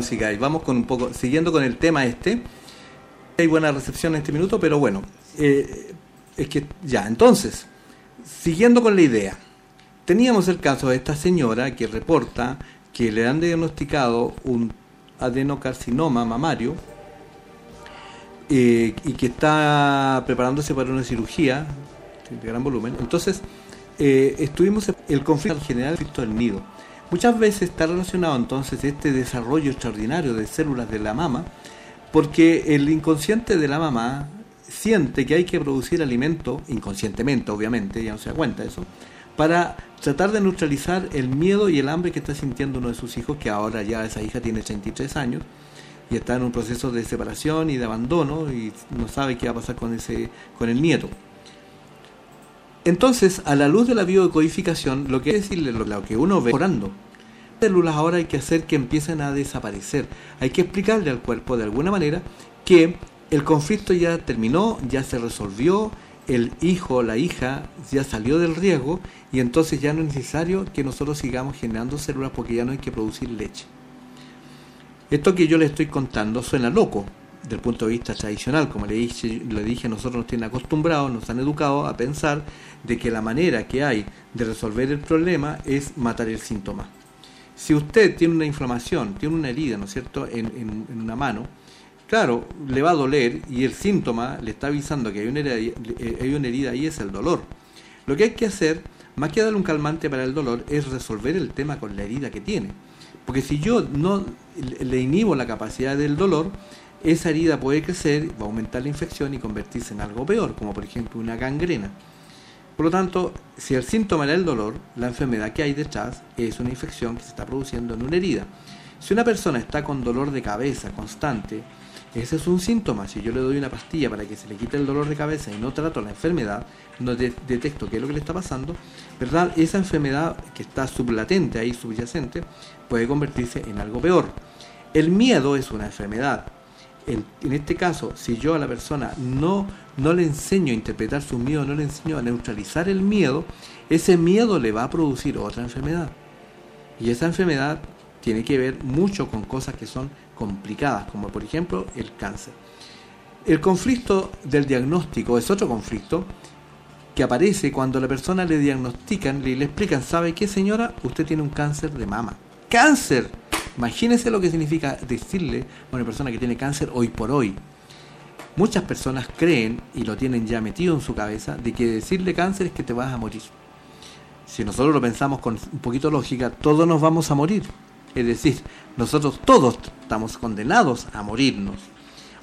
música y vamos con un poco, siguiendo con el tema este. Hay buena recepción en este minuto, pero bueno, eh, es que ya, entonces, siguiendo con la idea, teníamos el caso de esta señora que reporta que le han diagnosticado un adenocarcinoma mamario eh, y que está preparándose para una cirugía de gran volumen. Entonces, eh, estuvimos el conflicto general, del nido. Muchas veces está relacionado entonces este desarrollo extraordinario de células de la mama, porque el inconsciente de la mamá siente que hay que producir alimento, inconscientemente obviamente, ya no se da cuenta eso, para tratar de neutralizar el miedo y el hambre que está sintiendo uno de sus hijos, que ahora ya esa hija tiene 33 años y está en un proceso de separación y de abandono y no sabe qué va a pasar con ese con el nieto. Entonces, a la luz de la biocodificación, lo que es decirle lo, que uno ve mejorando, células ahora hay que hacer que empiecen a desaparecer. Hay que explicarle al cuerpo de alguna manera que el conflicto ya terminó, ya se resolvió, el hijo o la hija ya salió del riesgo y entonces ya no es necesario que nosotros sigamos generando células porque ya no hay que producir leche. Esto que yo le estoy contando suena loco del punto de vista tradicional, como le dije, le dije, nosotros nos tienen acostumbrados, nos han educado a pensar de que la manera que hay de resolver el problema es matar el síntoma. Si usted tiene una inflamación, tiene una herida, ¿no es cierto?, en, en una mano, claro, le va a doler y el síntoma le está avisando que hay una, herida, hay una herida y es el dolor. Lo que hay que hacer, más que darle un calmante para el dolor, es resolver el tema con la herida que tiene. Porque si yo no le inhibo la capacidad del dolor, esa herida puede crecer, va a aumentar la infección y convertirse en algo peor, como por ejemplo una gangrena. Por lo tanto, si el síntoma era el dolor, la enfermedad que hay detrás es una infección que se está produciendo en una herida. Si una persona está con dolor de cabeza constante, ese es un síntoma. Si yo le doy una pastilla para que se le quite el dolor de cabeza y no trato la enfermedad, no detecto qué es lo que le está pasando, ¿verdad? Esa enfermedad que está sublatente ahí, subyacente, puede convertirse en algo peor. El miedo es una enfermedad. En, este caso, si yo a la persona no, no le enseño a interpretar su miedo, no le enseño a neutralizar el miedo, ese miedo le va a producir otra enfermedad. Y esa enfermedad tiene que ver mucho con cosas que son complicadas, como por ejemplo el cáncer. El conflicto del diagnóstico es otro conflicto que aparece cuando la persona le diagnostican y le explican, ¿sabe qué señora? Usted tiene un cáncer de mama. ¡Cáncer! Imagínense lo que significa decirle a una persona que tiene cáncer hoy por hoy. Muchas personas creen, y lo tienen ya metido en su cabeza, de que decirle cáncer es que te vas a morir. Si nosotros lo pensamos con un poquito de lógica, todos nos vamos a morir. Es decir, nosotros todos estamos condenados a morirnos.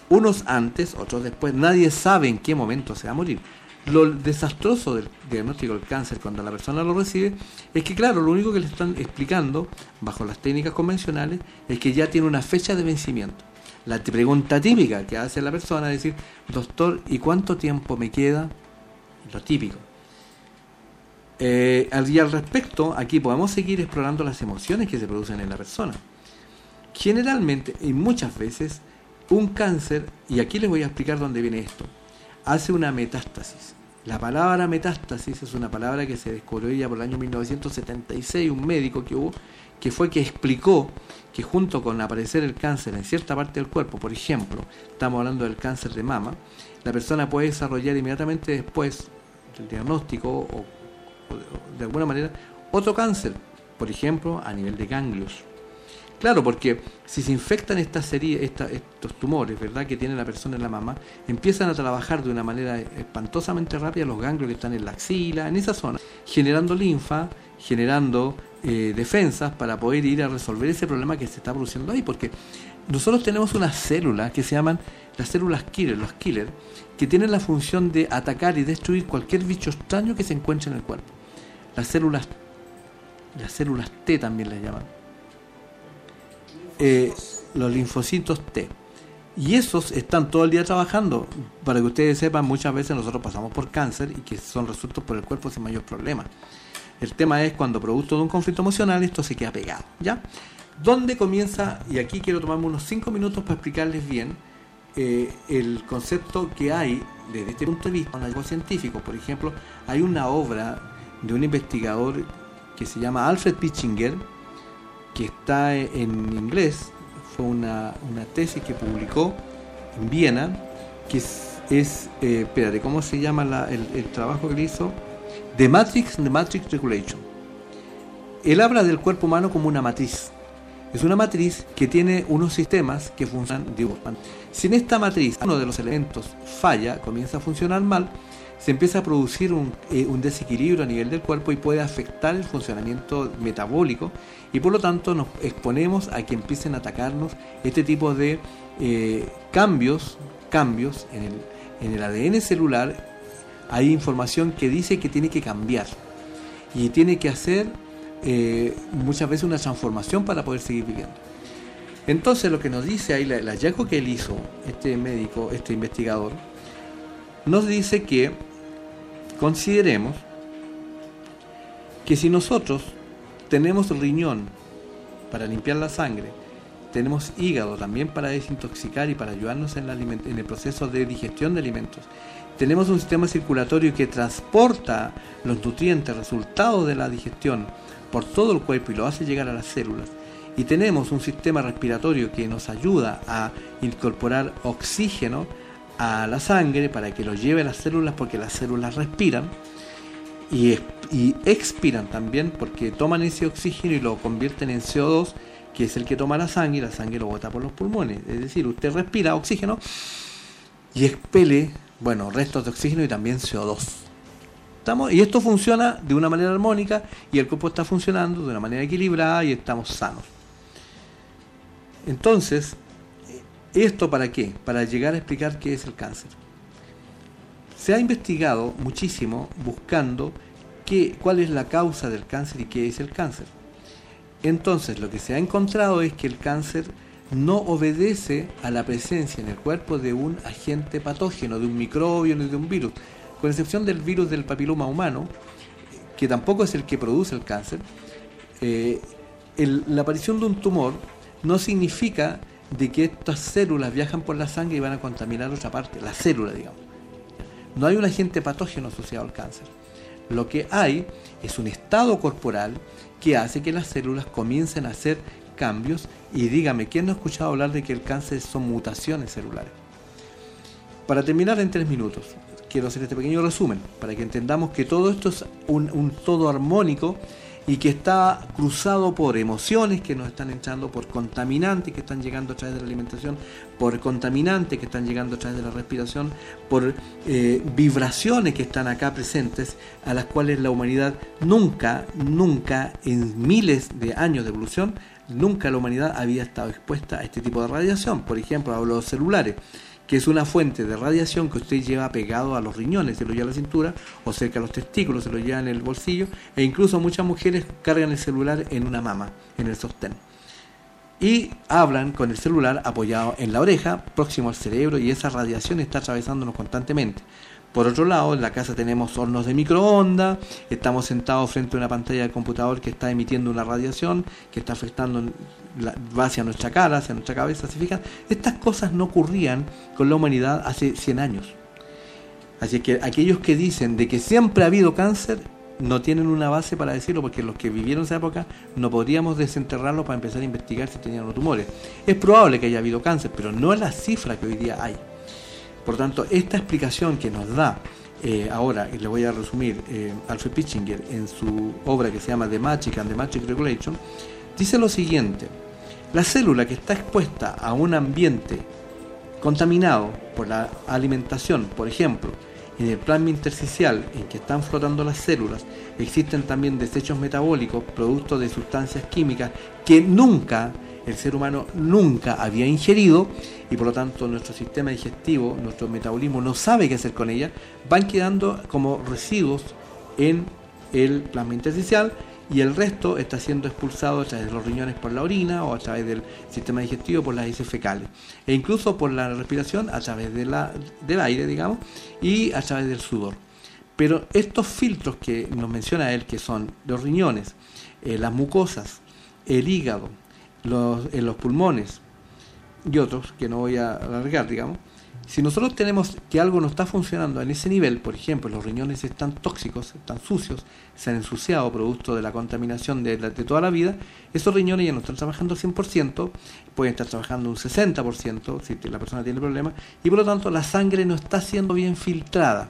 Unos antes, otros después. Nadie sabe en qué momento se va a morir. Lo desastroso del diagnóstico del cáncer cuando la persona lo recibe es que, claro, lo único que le están explicando, bajo las técnicas convencionales, es que ya tiene una fecha de vencimiento. La pregunta típica que hace la persona es decir, doctor, ¿y cuánto tiempo me queda? Lo típico. Eh, y al respecto, aquí podemos seguir explorando las emociones que se producen en la persona. Generalmente y muchas veces, un cáncer, y aquí les voy a explicar dónde viene esto, hace una metástasis. La palabra metástasis es una palabra que se descubrió ya por el año 1976, un médico que hubo, que fue que explicó que junto con aparecer el cáncer en cierta parte del cuerpo, por ejemplo, estamos hablando del cáncer de mama, la persona puede desarrollar inmediatamente después del diagnóstico o de alguna manera otro cáncer, por ejemplo, a nivel de ganglios. Claro, porque si se infectan estas estos tumores, ¿verdad?, que tiene la persona en la mama, empiezan a trabajar de una manera espantosamente rápida los ganglios que están en la axila, en esa zona, generando linfa, generando eh, defensas para poder ir a resolver ese problema que se está produciendo ahí, porque nosotros tenemos unas células que se llaman las células killer, los killer, que tienen la función de atacar y destruir cualquier bicho extraño que se encuentre en el cuerpo las células, las células T también las llaman, eh, los linfocitos T. Y esos están todo el día trabajando. Para que ustedes sepan, muchas veces nosotros pasamos por cáncer y que son resueltos por el cuerpo sin mayor problema. El tema es cuando producto de un conflicto emocional esto se queda pegado. ¿Ya? ¿Dónde comienza? Y aquí quiero tomarme unos 5 minutos para explicarles bien eh, el concepto que hay desde este punto de vista algo científico. Por ejemplo, hay una obra de un investigador que se llama Alfred Pitchinger, que está en inglés, fue una, tesis que publicó en Viena, que es, es eh, espérate, ¿cómo se llama el, trabajo que hizo? The Matrix, The Matrix Regulation. Él habla del cuerpo humano como una matriz. Es una matriz que tiene unos sistemas que funcionan. Digo, si en esta matriz uno de los elementos falla, comienza a funcionar mal, se empieza a producir un, eh, un desequilibrio a nivel del cuerpo y puede afectar el funcionamiento metabólico y por lo tanto nos exponemos a que empiecen a atacarnos este tipo de eh, cambios, cambios en el, en el ADN celular. Hay información que dice que tiene que cambiar y tiene que hacer eh, muchas veces una transformación para poder seguir viviendo. Entonces lo que nos dice ahí, el hallazgo que él hizo, este médico, este investigador, nos dice que consideremos que si nosotros tenemos riñón para limpiar la sangre, tenemos hígado también para desintoxicar y para ayudarnos en, en, el proceso de digestión de alimentos, tenemos un sistema circulatorio que transporta los nutrientes resultados de la digestión por todo el cuerpo y lo hace llegar a las células, y tenemos un sistema respiratorio que nos ayuda a incorporar oxígeno a la sangre para que lo lleve a las células porque las células respiran y, expiran también porque toman ese oxígeno y lo convierten en CO2 que es el que toma la sangre y la sangre lo bota por los pulmones. Es decir, usted respira oxígeno y expele, bueno, restos de oxígeno y también CO2. ¿Estamos? Y esto funciona de una manera armónica y el cuerpo está funcionando de una manera equilibrada y estamos sanos. Entonces, ¿Esto para qué? Para llegar a explicar qué es el cáncer. Se ha investigado muchísimo buscando qué, cuál es la causa del cáncer y qué es el cáncer. Entonces lo que se ha encontrado es que el cáncer no obedece a la presencia en el cuerpo de un agente patógeno, de un microbio ni de un virus, con excepción del virus del papiloma humano, que tampoco es el que produce el cáncer. Eh, la aparición de un tumor no significa de que estas células viajan por la sangre y van a contaminar otra parte, la célula, digamos. No hay un agente patógeno asociado al cáncer. Lo que hay es un estado corporal que hace que las células comiencen a hacer cambios y dígame, ¿quién no ha escuchado hablar de que el cáncer son mutaciones celulares? Para terminar en tres minutos, quiero hacer este pequeño resumen para que entendamos que todo esto es un, un todo armónico y que está cruzado por emociones que nos están entrando, por contaminantes que están llegando a través de la alimentación, por contaminantes que están llegando a través de la respiración, por eh, vibraciones que están acá presentes, a las cuales la humanidad nunca, nunca, en miles de años de evolución, nunca la humanidad había estado expuesta a este tipo de radiación. Por ejemplo, a los celulares que es una fuente de radiación que usted lleva pegado a los riñones, se lo lleva a la cintura o cerca a los testículos, se lo lleva en el bolsillo e incluso muchas mujeres cargan el celular en una mama, en el sostén. Y hablan con el celular apoyado en la oreja, próximo al cerebro y esa radiación está atravesándonos constantemente. Por otro lado, en la casa tenemos hornos de microondas, estamos sentados frente a una pantalla de computador que está emitiendo una radiación que está afectando, va hacia nuestra cara, hacia nuestra cabeza, ¿se fijan? Estas cosas no ocurrían con la humanidad hace 100 años. Así que aquellos que dicen de que siempre ha habido cáncer, no tienen una base para decirlo, porque los que vivieron esa época no podríamos desenterrarlo para empezar a investigar si tenían los tumores. Es probable que haya habido cáncer, pero no es la cifra que hoy día hay. Por tanto, esta explicación que nos da eh, ahora, y le voy a resumir, eh, Alfred Pitchinger en su obra que se llama The Magic and the Magic Regulation, dice lo siguiente, la célula que está expuesta a un ambiente contaminado por la alimentación, por ejemplo, en el plasma intersticial en que están flotando las células, existen también desechos metabólicos, producto de sustancias químicas que nunca el ser humano nunca había ingerido y por lo tanto nuestro sistema digestivo, nuestro metabolismo no sabe qué hacer con ella, van quedando como residuos en el plasma intersticial y el resto está siendo expulsado a través de los riñones por la orina o a través del sistema digestivo por las heces fecales e incluso por la respiración a través de del aire, digamos, y a través del sudor. Pero estos filtros que nos menciona él, que son los riñones, eh, las mucosas, el hígado, los, en los pulmones y otros que no voy a alargar, digamos, si nosotros tenemos que algo no está funcionando en ese nivel, por ejemplo, los riñones están tóxicos, están sucios, se han ensuciado producto de la contaminación de, de toda la vida, esos riñones ya no están trabajando al 100%, pueden estar trabajando un 60% si la persona tiene problemas, y por lo tanto la sangre no está siendo bien filtrada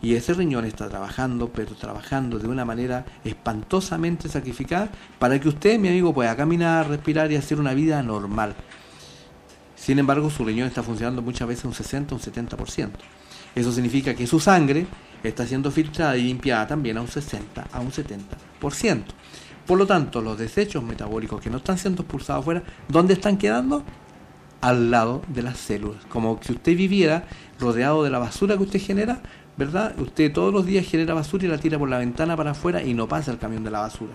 y ese riñón está trabajando, pero trabajando de una manera espantosamente sacrificada para que usted, mi amigo, pueda caminar, respirar y hacer una vida normal. Sin embargo, su riñón está funcionando muchas veces un 60 o un 70%. Eso significa que su sangre está siendo filtrada y limpiada también a un 60, a un 70%. Por lo tanto, los desechos metabólicos que no están siendo expulsados afuera, ¿dónde están quedando? Al lado de las células. Como si usted viviera rodeado de la basura que usted genera, ¿verdad? Usted todos los días genera basura y la tira por la ventana para afuera y no pasa el camión de la basura.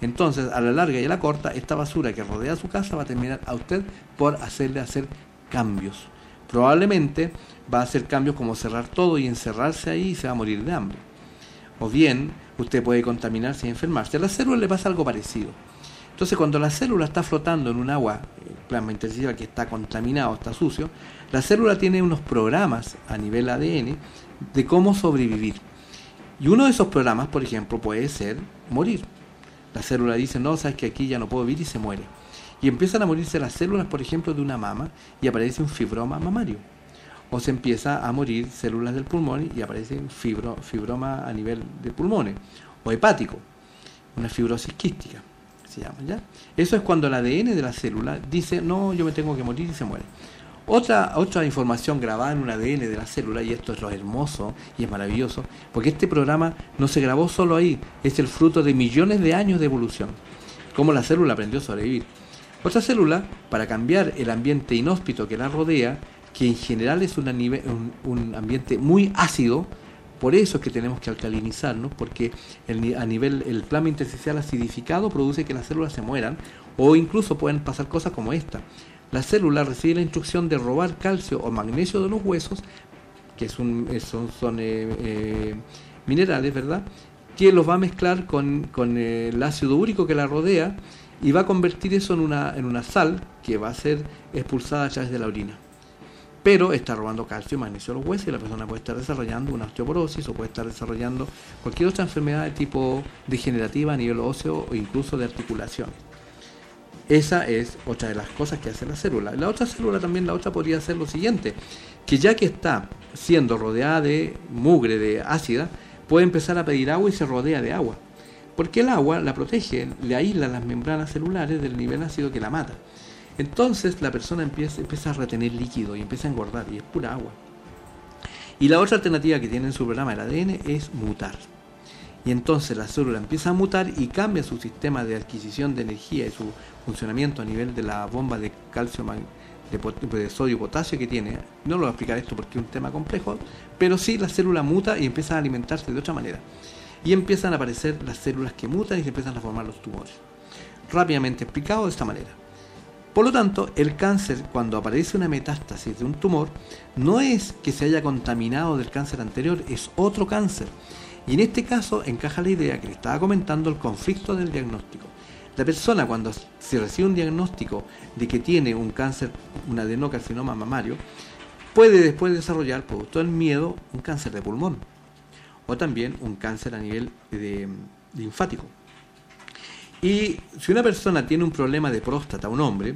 Entonces, a la larga y a la corta, esta basura que rodea su casa va a terminar a usted por hacerle hacer cambios. Probablemente va a hacer cambios como cerrar todo y encerrarse ahí y se va a morir de hambre. O bien, usted puede contaminarse y enfermarse. A la célula le pasa algo parecido. Entonces, cuando la célula está flotando en un agua, plasma intensiva que está contaminado, está sucio, la célula tiene unos programas a nivel ADN de cómo sobrevivir. Y uno de esos programas, por ejemplo, puede ser morir. La célula dice, no, sabes que aquí ya no puedo vivir y se muere. Y empiezan a morirse las células, por ejemplo, de una mama y aparece un fibroma mamario. O se empieza a morir células del pulmón y aparece un fibro, fibroma a nivel de pulmones. O hepático, una fibrosis quística, se llama, ¿ya? Eso es cuando el ADN de la célula dice, no, yo me tengo que morir y se muere. Otra, otra información grabada en un ADN de la célula, y esto es lo hermoso y es maravilloso, porque este programa no se grabó solo ahí, es el fruto de millones de años de evolución, cómo la célula aprendió a sobrevivir. Otra célula, para cambiar el ambiente inhóspito que la rodea, que en general es un, ambiente muy ácido, por eso es que tenemos que alcalinizarnos, porque el, a nivel el plasma intersticial acidificado produce que las células se mueran, o incluso pueden pasar cosas como esta la célula recibe la instrucción de robar calcio o magnesio de los huesos, que son, son eh, eh, minerales, ¿verdad? Que los va a mezclar con, el ácido úrico que la rodea y va a convertir eso en una, en una sal que va a ser expulsada a través de la orina. Pero está robando calcio y magnesio de los huesos y la persona puede estar desarrollando una osteoporosis o puede estar desarrollando cualquier otra enfermedad de tipo degenerativa a nivel óseo o incluso de articulaciones. Esa es otra de las cosas que hace la célula. La otra célula también, la otra podría ser lo siguiente, que ya que está siendo rodeada de mugre, de ácida, puede empezar a pedir agua y se rodea de agua. Porque el agua la protege, le aísla las membranas celulares del nivel ácido que la mata. Entonces la persona empieza, empieza a retener líquido y empieza a engordar y es pura agua. Y la otra alternativa que tiene en su programa el ADN es mutar y entonces la célula empieza a mutar y cambia su sistema de adquisición de energía y su funcionamiento a nivel de la bomba de calcio de, sodio potasio que tiene. No lo voy a explicar esto porque es un tema complejo, pero sí la célula muta y empieza a alimentarse de otra manera. Y empiezan a aparecer las células que mutan y se empiezan a formar los tumores. Rápidamente explicado de esta manera. Por lo tanto, el cáncer, cuando aparece una metástasis de un tumor, no es que se haya contaminado del cáncer anterior, es otro cáncer y en este caso encaja la idea que le estaba comentando el conflicto del diagnóstico. La persona cuando se recibe un diagnóstico de que tiene un cáncer, un adenocarcinoma mamario, puede después desarrollar, producto del miedo, un cáncer de pulmón o también un cáncer a nivel de, linfático. Y si una persona tiene un problema de próstata, un hombre,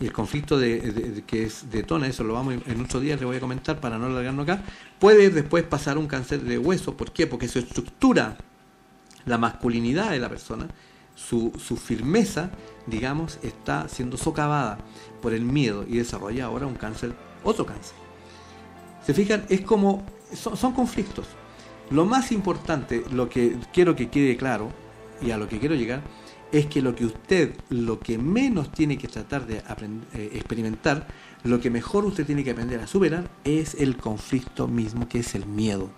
y el conflicto de, que es, detona, eso lo vamos en otro día, le voy a comentar para no alargarnos acá, puede después pasar un cáncer de hueso. ¿Por qué? Porque su estructura, la masculinidad de la persona, su, su firmeza, digamos, está siendo socavada por el miedo y desarrolla ahora un cáncer, otro cáncer. ¿Se fijan? Es como, son, conflictos. Lo más importante, lo que quiero que quede claro y a lo que quiero llegar, es que lo que usted, lo que menos tiene que tratar de eh, experimentar, lo que mejor usted tiene que aprender a superar es el conflicto mismo, que es el miedo.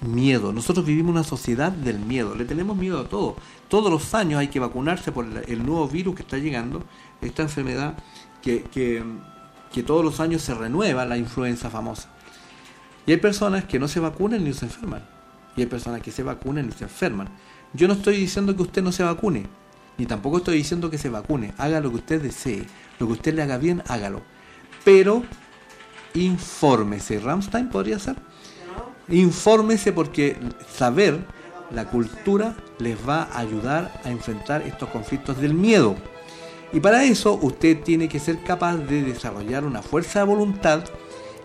Miedo. Nosotros vivimos una sociedad del miedo, le tenemos miedo a todo. Todos los años hay que vacunarse por el nuevo virus que está llegando, esta enfermedad que, que todos los años se renueva, la influenza famosa. Y hay personas que no se vacunan ni se enferman. Y hay personas que se vacunan y se enferman. Yo no estoy diciendo que usted no se vacune, ni tampoco estoy diciendo que se vacune. Haga lo que usted desee. Lo que usted le haga bien, hágalo. Pero infórmese. Ramstein podría ser. Infórmese porque saber la cultura les va a ayudar a enfrentar estos conflictos del miedo. Y para eso usted tiene que ser capaz de desarrollar una fuerza de voluntad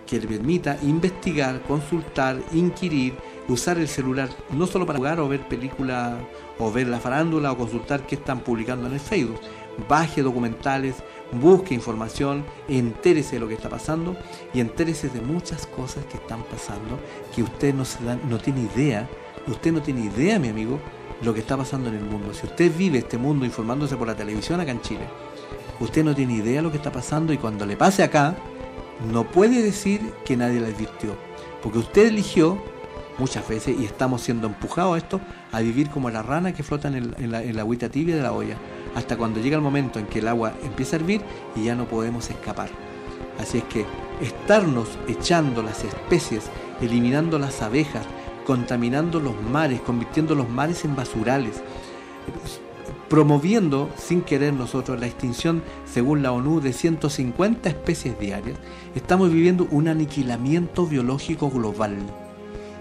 que le permita investigar, consultar, inquirir, usar el celular no solo para jugar o ver películas o ver la farándula o consultar qué están publicando en el Facebook. Baje documentales, busque información, entérese de lo que está pasando y entérese de muchas cosas que están pasando que usted no, se da, no tiene idea, usted no tiene idea, mi amigo, lo que está pasando en el mundo. Si usted vive este mundo informándose por la televisión acá en Chile, usted no tiene idea de lo que está pasando y cuando le pase acá, no puede decir que nadie le advirtió, porque usted eligió muchas veces y estamos siendo empujados a esto a vivir como la rana que flota en, la, en la agüita tibia de la olla hasta cuando llega el momento en que el agua empieza a hervir y ya no podemos escapar. Así es que estarnos echando las especies, eliminando las abejas, contaminando los mares, convirtiendo los mares en basurales, promoviendo sin querer nosotros la extinción, según la ONU, de 150 especies diarias, estamos viviendo un aniquilamiento biológico global.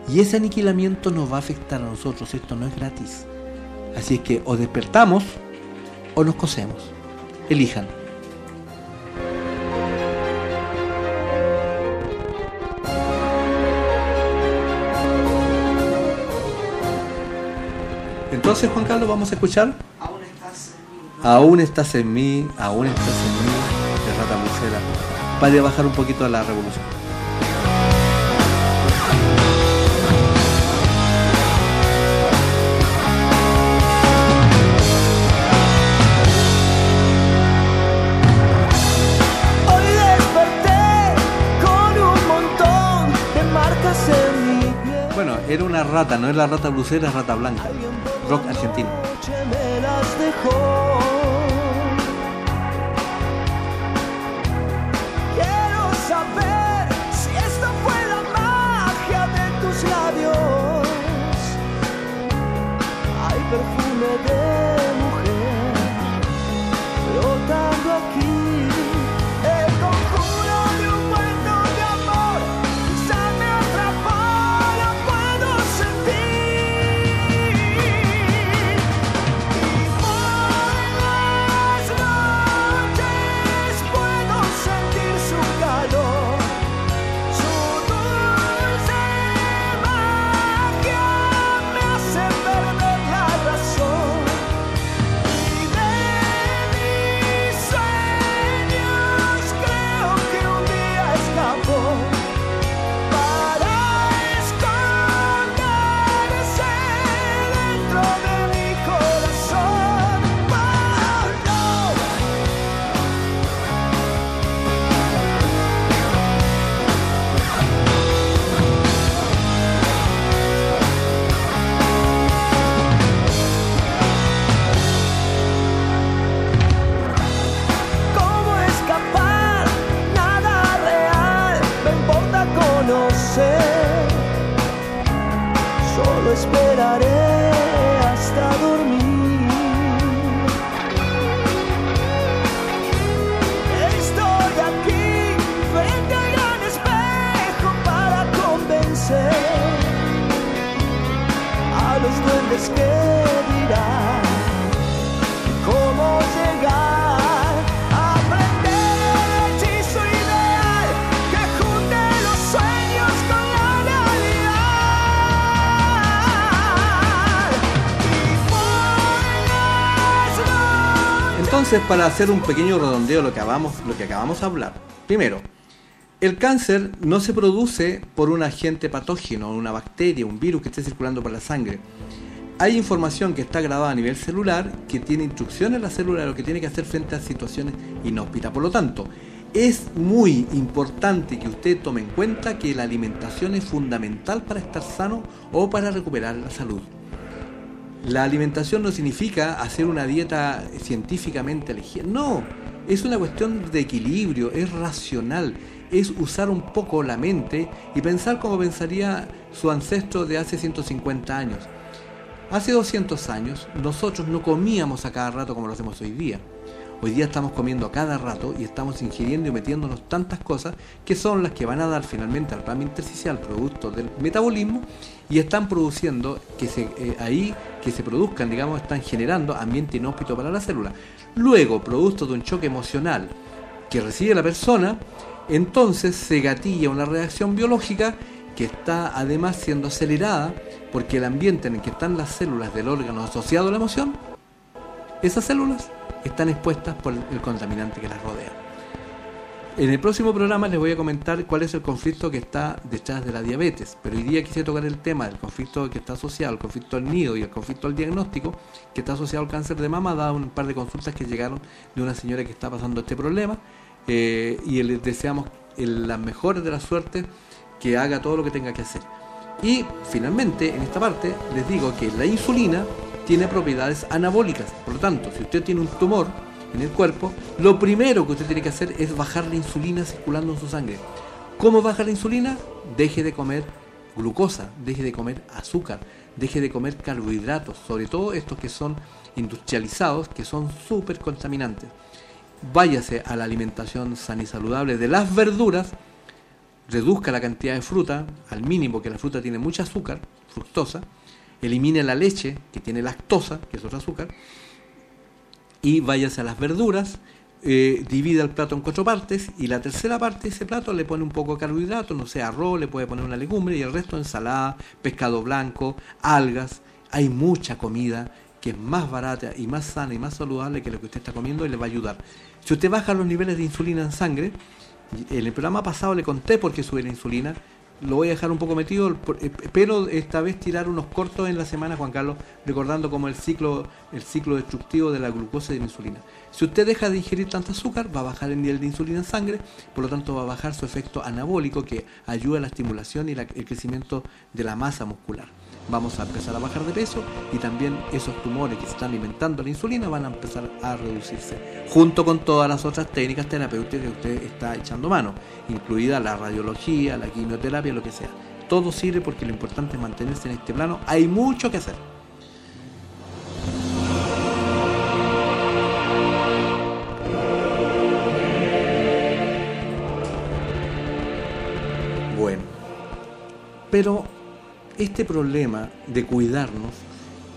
Y ese aniquilamiento nos va a afectar a nosotros, esto no es gratis. Así es que o despertamos o nos cosemos. Elijan. Entonces, Juan Carlos, vamos a escuchar. Aún estás en mí. Aún estás en mí, aún estás en mí, de Rata para bajar un poquito a la revolución. Era una rata, no es la rata blusera, rata blanca. Rock argentino. Para hacer un pequeño redondeo de lo que acabamos, lo que acabamos de hablar. Primero, el cáncer no se produce por un agente patógeno, una bacteria, un virus que esté circulando por la sangre. Hay información que está grabada a nivel celular que tiene instrucciones la célula de lo que tiene que hacer frente a situaciones inhóspitas. Por lo tanto, es muy importante que usted tome en cuenta que la alimentación es fundamental para estar sano o para recuperar la salud. La alimentación no significa hacer una dieta científicamente elegida. No, es una cuestión de equilibrio, es racional, es usar un poco la mente y pensar como pensaría su ancestro de hace 150 años. Hace 200 años nosotros no comíamos a cada rato como lo hacemos hoy día. Hoy día estamos comiendo a cada rato y estamos ingiriendo y metiéndonos tantas cosas que son las que van a dar finalmente al ramo intersticial producto del metabolismo y están produciendo que se, eh, ahí que se produzcan, digamos, están generando ambiente inhóspito para la célula. Luego, producto de un choque emocional que recibe la persona, entonces se gatilla una reacción biológica que está además siendo acelerada porque el ambiente en el que están las células del órgano asociado a la emoción esas células están expuestas por el contaminante que las rodea. En el próximo programa les voy a comentar cuál es el conflicto que está detrás de la diabetes, pero hoy día quise tocar el tema del conflicto que está asociado, el conflicto al nido y el conflicto al diagnóstico, que está asociado al cáncer de mama, dado un par de consultas que llegaron de una señora que está pasando este problema, eh, y les deseamos las mejores de las suertes, que haga todo lo que tenga que hacer. Y finalmente, en esta parte, les digo que la insulina tiene propiedades anabólicas. Por lo tanto, si usted tiene un tumor en el cuerpo, lo primero que usted tiene que hacer es bajar la insulina circulando en su sangre. ¿Cómo baja la insulina? Deje de comer glucosa, deje de comer azúcar, deje de comer carbohidratos, sobre todo estos que son industrializados, que son súper contaminantes. Váyase a la alimentación sana y saludable de las verduras, reduzca la cantidad de fruta al mínimo, que la fruta tiene mucha azúcar, fructosa, elimine la leche, que tiene lactosa, que es otro azúcar, y váyase a las verduras, eh, divida el plato en cuatro partes, y la tercera parte de ese plato le pone un poco de carbohidratos, no sé, arroz, le puede poner una legumbre, y el resto ensalada, pescado blanco, algas, hay mucha comida que es más barata y más sana y más saludable que lo que usted está comiendo y le va a ayudar. Si usted baja los niveles de insulina en sangre, en el programa pasado le conté por qué sube la insulina. Lo voy a dejar un poco metido, eh, pero esta vez tirar unos cortos en la semana, Juan Carlos, recordando como el ciclo, el ciclo destructivo de la glucosa y de la insulina. Si usted deja de ingerir tanto azúcar, va a bajar el nivel de insulina en sangre, por lo tanto va a bajar su efecto anabólico que ayuda a la estimulación y el crecimiento de la masa muscular. Vamos a empezar a bajar de peso y también esos tumores que se están alimentando la insulina van a empezar a reducirse, junto con todas las otras técnicas terapéuticas que usted está echando mano, incluida la radiología, la quimioterapia, lo que sea. Todo sirve porque lo importante es mantenerse en este plano. Hay mucho que hacer. Bueno, pero este problema de cuidarnos,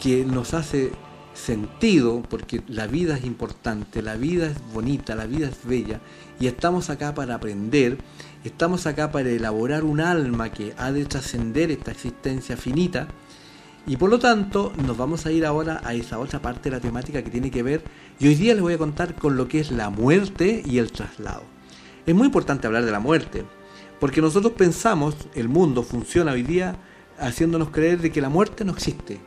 que nos hace sentido, porque la vida es importante, la vida es bonita, la vida es bella, y estamos acá para aprender, estamos acá para elaborar un alma que ha de trascender esta existencia finita, y por lo tanto nos vamos a ir ahora a esa otra parte de la temática que tiene que ver, y hoy día les voy a contar con lo que es la muerte y el traslado. Es muy importante hablar de la muerte, porque nosotros pensamos, el mundo funciona hoy día haciéndonos creer de que la muerte no existe,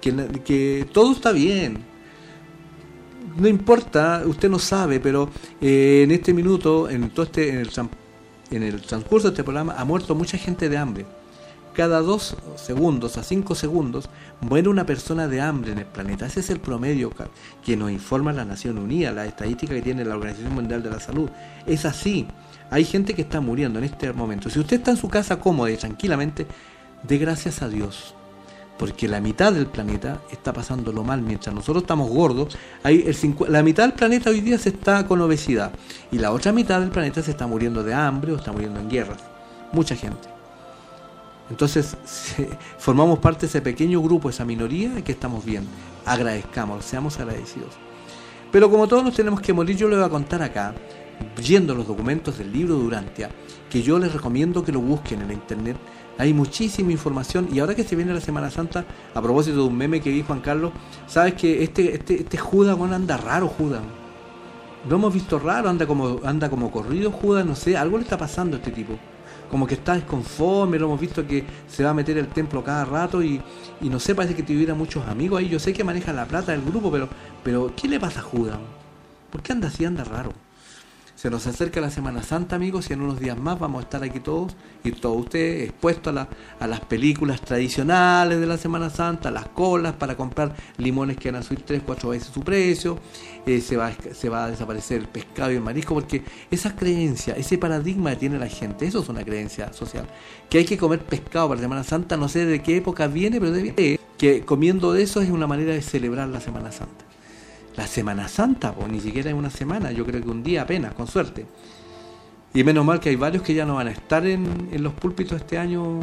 que, que todo está bien. No importa, usted no sabe, pero eh, en este minuto, en todo este, en el, en el transcurso de este programa, ha muerto mucha gente de hambre. Cada dos segundos a cinco segundos muere una persona de hambre en el planeta. Ese es el promedio que nos informa la Nación Unida, la estadística que tiene la Organización Mundial de la Salud. Es así. Hay gente que está muriendo en este momento. Si usted está en su casa cómoda y tranquilamente, dé gracias a Dios. Porque la mitad del planeta está pasándolo mal mientras nosotros estamos gordos. Hay la mitad del planeta hoy día se está con obesidad. Y la otra mitad del planeta se está muriendo de hambre o está muriendo en guerras. Mucha gente. Entonces, formamos parte de ese pequeño grupo, esa minoría que estamos bien. Agradezcamos, seamos agradecidos. Pero como todos nos tenemos que morir, yo le voy a contar acá, yendo los documentos del libro Durantia, que yo les recomiendo que lo busquen en la internet. Hay muchísima información y ahora que se viene la Semana Santa, a propósito de un meme que vi Juan Carlos, sabes que este, este, este Judas bueno, anda raro, Judas. Lo hemos visto raro, anda como, anda como corrido Judas, no sé, algo le está pasando a este tipo. Como que está desconforme, lo hemos visto que se va a meter el templo cada rato y, y no sé, parece que tuviera muchos amigos ahí. Yo sé que maneja la plata del grupo, pero, pero ¿qué le pasa a Judas? ¿Por qué anda así, anda raro? Se nos acerca la Semana Santa, amigos, y en unos días más vamos a estar aquí todos y todos ustedes expuestos a, la- a las películas tradicionales de la Semana Santa, las colas para comprar limones que van a subir 3, 4 veces su precio, eh, se, va, a desaparecer el pescado y el marisco, porque esa creencia, ese paradigma que tiene la gente, eso es una creencia social, que hay que comer pescado para la Semana Santa, no sé de qué época viene, pero debe que comiendo de eso es una manera de celebrar la Semana Santa la Semana Santa, pues ni siquiera es una semana, yo creo que un día apenas, con suerte. Y menos mal que hay varios que ya no van a estar en, en los púlpitos este año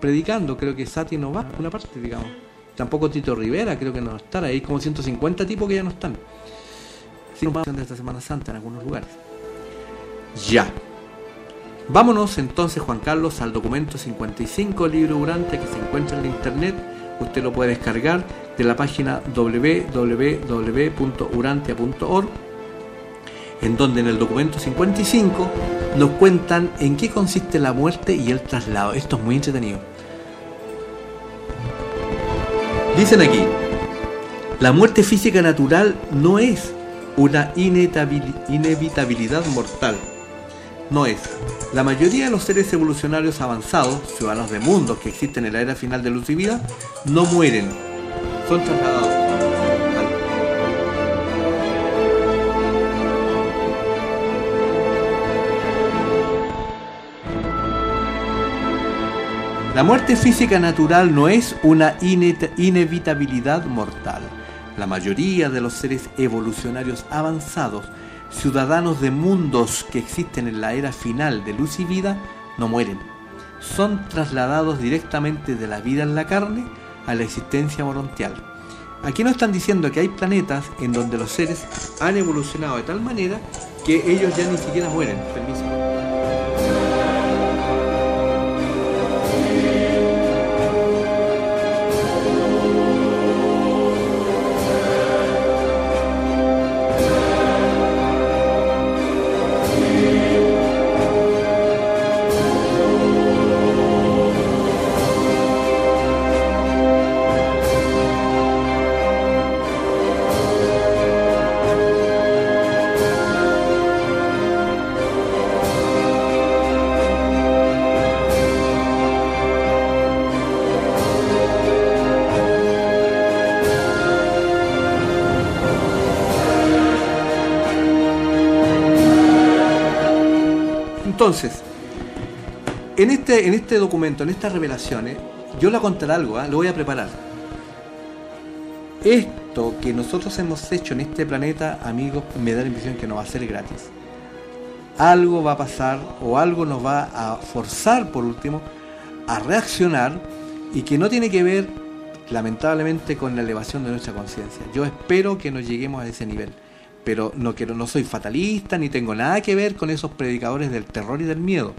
predicando, creo que Sati no va, una parte, digamos. Tampoco Tito Rivera, creo que no va a estar, hay como 150 tipos que ya no están. Sí, de esta Semana Santa en algunos lugares. Ya. Vámonos entonces, Juan Carlos, al documento 55 del libro Durante que se encuentra en la internet. Usted lo puede descargar de la página www.urantia.org, en donde en el documento 55 nos cuentan en qué consiste la muerte y el traslado. Esto es muy entretenido. Dicen aquí, la muerte física natural no es una inevitabilidad mortal. No es. La mayoría de los seres evolucionarios avanzados, ciudadanos de mundos que existen en la era final de luz y vida, no mueren. Son trasladados. La muerte física natural no es una ine- inevitabilidad mortal. La mayoría de los seres evolucionarios avanzados, ciudadanos de mundos que existen en la era final de luz y vida, no mueren. Son trasladados directamente de la vida en la carne a la existencia morontial. Aquí nos están diciendo que hay planetas en donde los seres han evolucionado de tal manera que ellos ya ni siquiera mueren. Permiso. En este, en este documento, en estas revelaciones, yo le voy a contar algo, ¿ah? lo voy a preparar. Esto que nosotros hemos hecho en este planeta, amigos, me da la impresión que no va a ser gratis. Algo va a pasar o algo nos va a forzar, por último, a reaccionar y que no tiene que ver, lamentablemente, con la elevación de nuestra conciencia. Yo espero que no lleguemos a ese nivel pero no quiero, no soy fatalista ni tengo nada que ver con esos predicadores del terror y del miedo.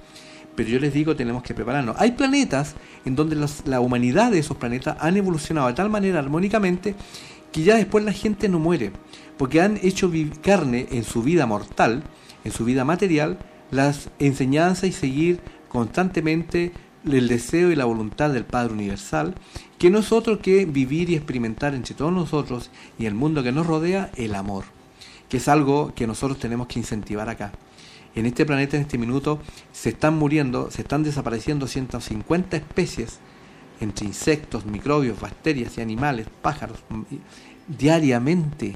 Pero yo les digo, tenemos que prepararnos. Hay planetas en donde la humanidad de esos planetas han evolucionado de tal manera armónicamente que ya después la gente no muere, porque han hecho carne en su vida mortal, en su vida material, las enseñanzas y seguir constantemente el deseo y la voluntad del Padre Universal, que no es otro que vivir y experimentar entre todos nosotros y el mundo que nos rodea el amor que es algo que nosotros tenemos que incentivar acá. En este planeta, en este minuto, se están muriendo, se están desapareciendo 150 especies, entre insectos, microbios, bacterias y animales, pájaros, m- y- diariamente.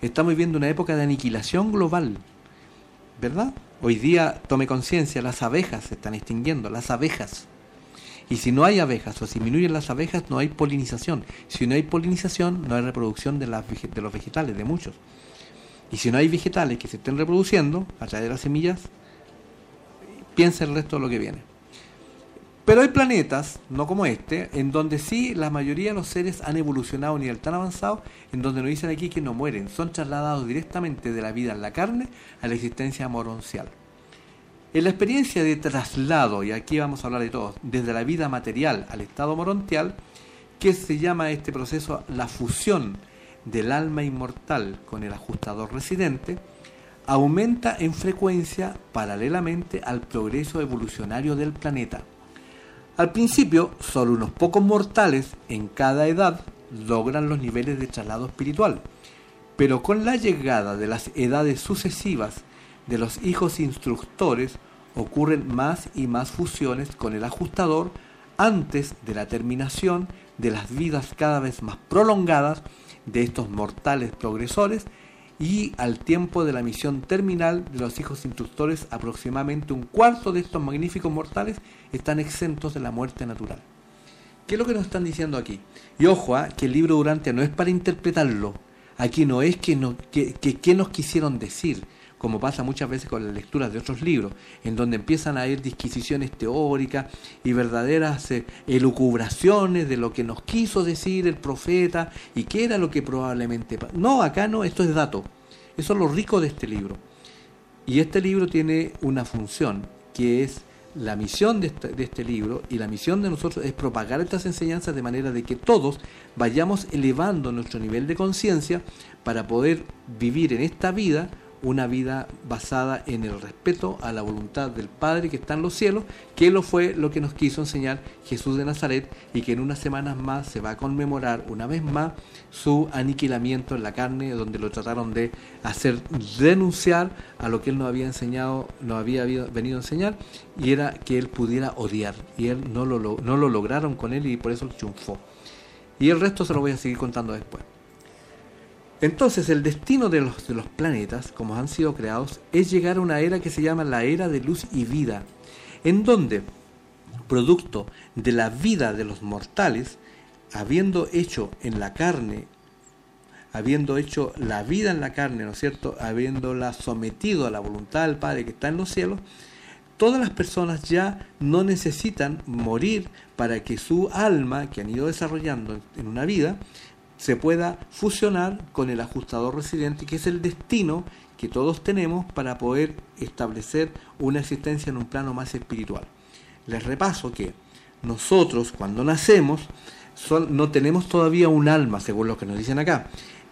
Estamos viviendo una época de aniquilación global, ¿verdad? Hoy día, tome conciencia, las abejas se están extinguiendo, las abejas. Y si no hay abejas o disminuyen las abejas, no hay polinización. Si no hay polinización, no hay reproducción de, de los vegetales, de muchos. Y si no hay vegetales que se estén reproduciendo a través de las semillas, piensa el resto de lo que viene. Pero hay planetas, no como este, en donde sí la mayoría de los seres han evolucionado a un nivel tan avanzado, en donde nos dicen aquí que no mueren, son trasladados directamente de la vida en la carne a la existencia moroncial. En la experiencia de traslado, y aquí vamos a hablar de todo, desde la vida material al estado morontial, que se llama este proceso la fusión del alma inmortal con el ajustador residente, aumenta en frecuencia paralelamente al progreso evolucionario del planeta. Al principio, solo unos pocos mortales en cada edad logran los niveles de traslado espiritual, pero con la llegada de las edades sucesivas de los hijos instructores ocurren más y más fusiones con el ajustador antes de la terminación de las vidas cada vez más prolongadas de estos mortales progresores y al tiempo de la misión terminal de los hijos instructores aproximadamente un cuarto de estos magníficos mortales están exentos de la muerte natural. ¿Qué es lo que nos están diciendo aquí? Y ojo, ah, que el libro Durante no es para interpretarlo. Aquí no es que, no, que, que- qué nos quisieron decir, como pasa muchas veces con las lecturas de otros libros, en donde empiezan a ir disquisiciones teóricas y verdaderas eh, elucubraciones de lo que nos quiso decir el profeta y qué era lo que probablemente... No, acá no, esto es dato. Eso es lo rico de este libro. Y este libro tiene una función, que es la misión de este, de este libro y la misión de nosotros es propagar estas enseñanzas de manera de que todos vayamos elevando nuestro nivel de conciencia para poder vivir en esta vida una vida basada en el respeto a la voluntad del Padre que está en los cielos, que lo fue lo que nos quiso enseñar Jesús de Nazaret y que en unas semanas más se va a conmemorar una vez más su aniquilamiento en la carne, donde lo trataron de hacer renunciar a lo que él nos había enseñado, nos había venido a enseñar, y era que él pudiera odiar, y él no lo- no lo lograron con él y por eso triunfó. Y el resto se lo voy a seguir contando después. Entonces, el destino de los, de los planetas, como han sido creados, es llegar a una era que se llama la era de luz y vida, en donde, producto de la vida de los mortales, habiendo hecho en la carne, habiendo hecho la vida en la carne, ¿no es cierto?, habiéndola sometido a la voluntad del Padre que está en los cielos, todas las personas ya no necesitan morir para que su alma, que han ido desarrollando en una vida, se pueda fusionar con el ajustador residente, que es el destino que todos tenemos para poder establecer una existencia en un plano más espiritual. Les repaso que nosotros cuando nacemos no tenemos todavía un alma, según lo que nos dicen acá.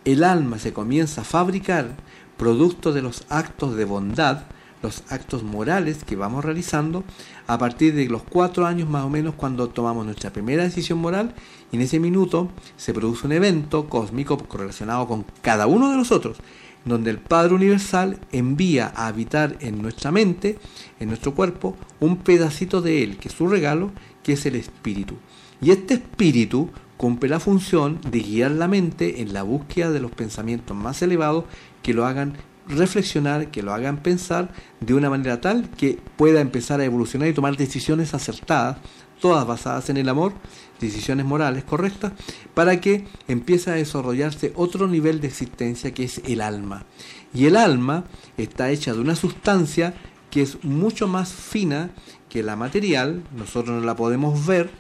El alma se comienza a fabricar producto de los actos de bondad, los actos morales que vamos realizando a partir de los cuatro años más o menos cuando tomamos nuestra primera decisión moral y en ese minuto se produce un evento cósmico correlacionado con cada uno de nosotros donde el Padre Universal envía a habitar en nuestra mente, en nuestro cuerpo, un pedacito de Él, que es su regalo, que es el Espíritu. Y este Espíritu cumple la función de guiar la mente en la búsqueda de los pensamientos más elevados que lo hagan reflexionar, que lo hagan pensar de una manera tal que pueda empezar a evolucionar y tomar decisiones acertadas, todas basadas en el amor, decisiones morales correctas, para que empiece a desarrollarse otro nivel de existencia que es el alma. Y el alma está hecha de una sustancia que es mucho más fina que la material, nosotros no la podemos ver,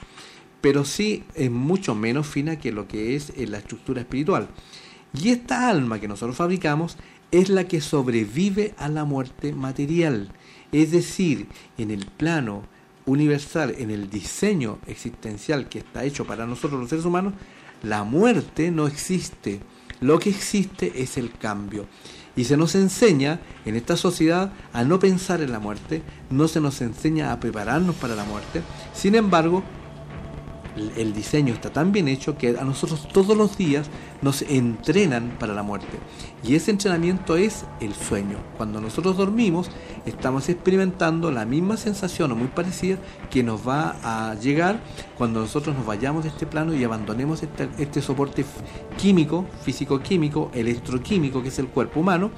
pero sí es mucho menos fina que lo que es la estructura espiritual. Y esta alma que nosotros fabricamos es la que sobrevive a la muerte material. Es decir, en el plano universal, en el diseño existencial que está hecho para nosotros los seres humanos, la muerte no existe. Lo que existe es el cambio. Y se nos enseña en esta sociedad a no pensar en la muerte, no se nos enseña a prepararnos para la muerte. Sin embargo, el- diseño está tan bien hecho que a nosotros todos los días nos entrenan para la muerte. Y ese entrenamiento es el sueño. Cuando nosotros dormimos, estamos experimentando la misma sensación o muy parecida que nos va a llegar cuando nosotros nos vayamos de este plano y abandonemos este, este soporte químico, físico-químico, electroquímico que es el cuerpo humano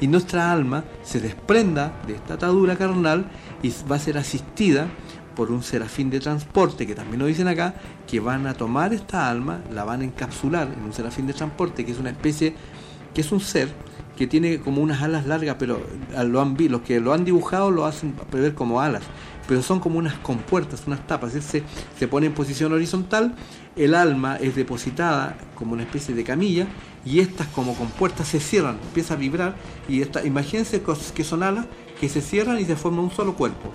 y nuestra alma se desprenda de esta atadura carnal y va a ser asistida por un serafín de transporte, que también nos dicen acá, que van a tomar esta alma, la van a encapsular en un serafín de transporte, que es una especie, que es un ser que tiene como unas alas largas, pero ah, lo han, los que lo han dibujado lo hacen ver como alas, pero son como unas compuertas, unas tapas. Se, se pone en posición horizontal, el alma es depositada como una especie de camilla y estas como compuertas se cierran, empieza a vibrar y esta, imagínense que son alas que se cierran y se forma un solo cuerpo,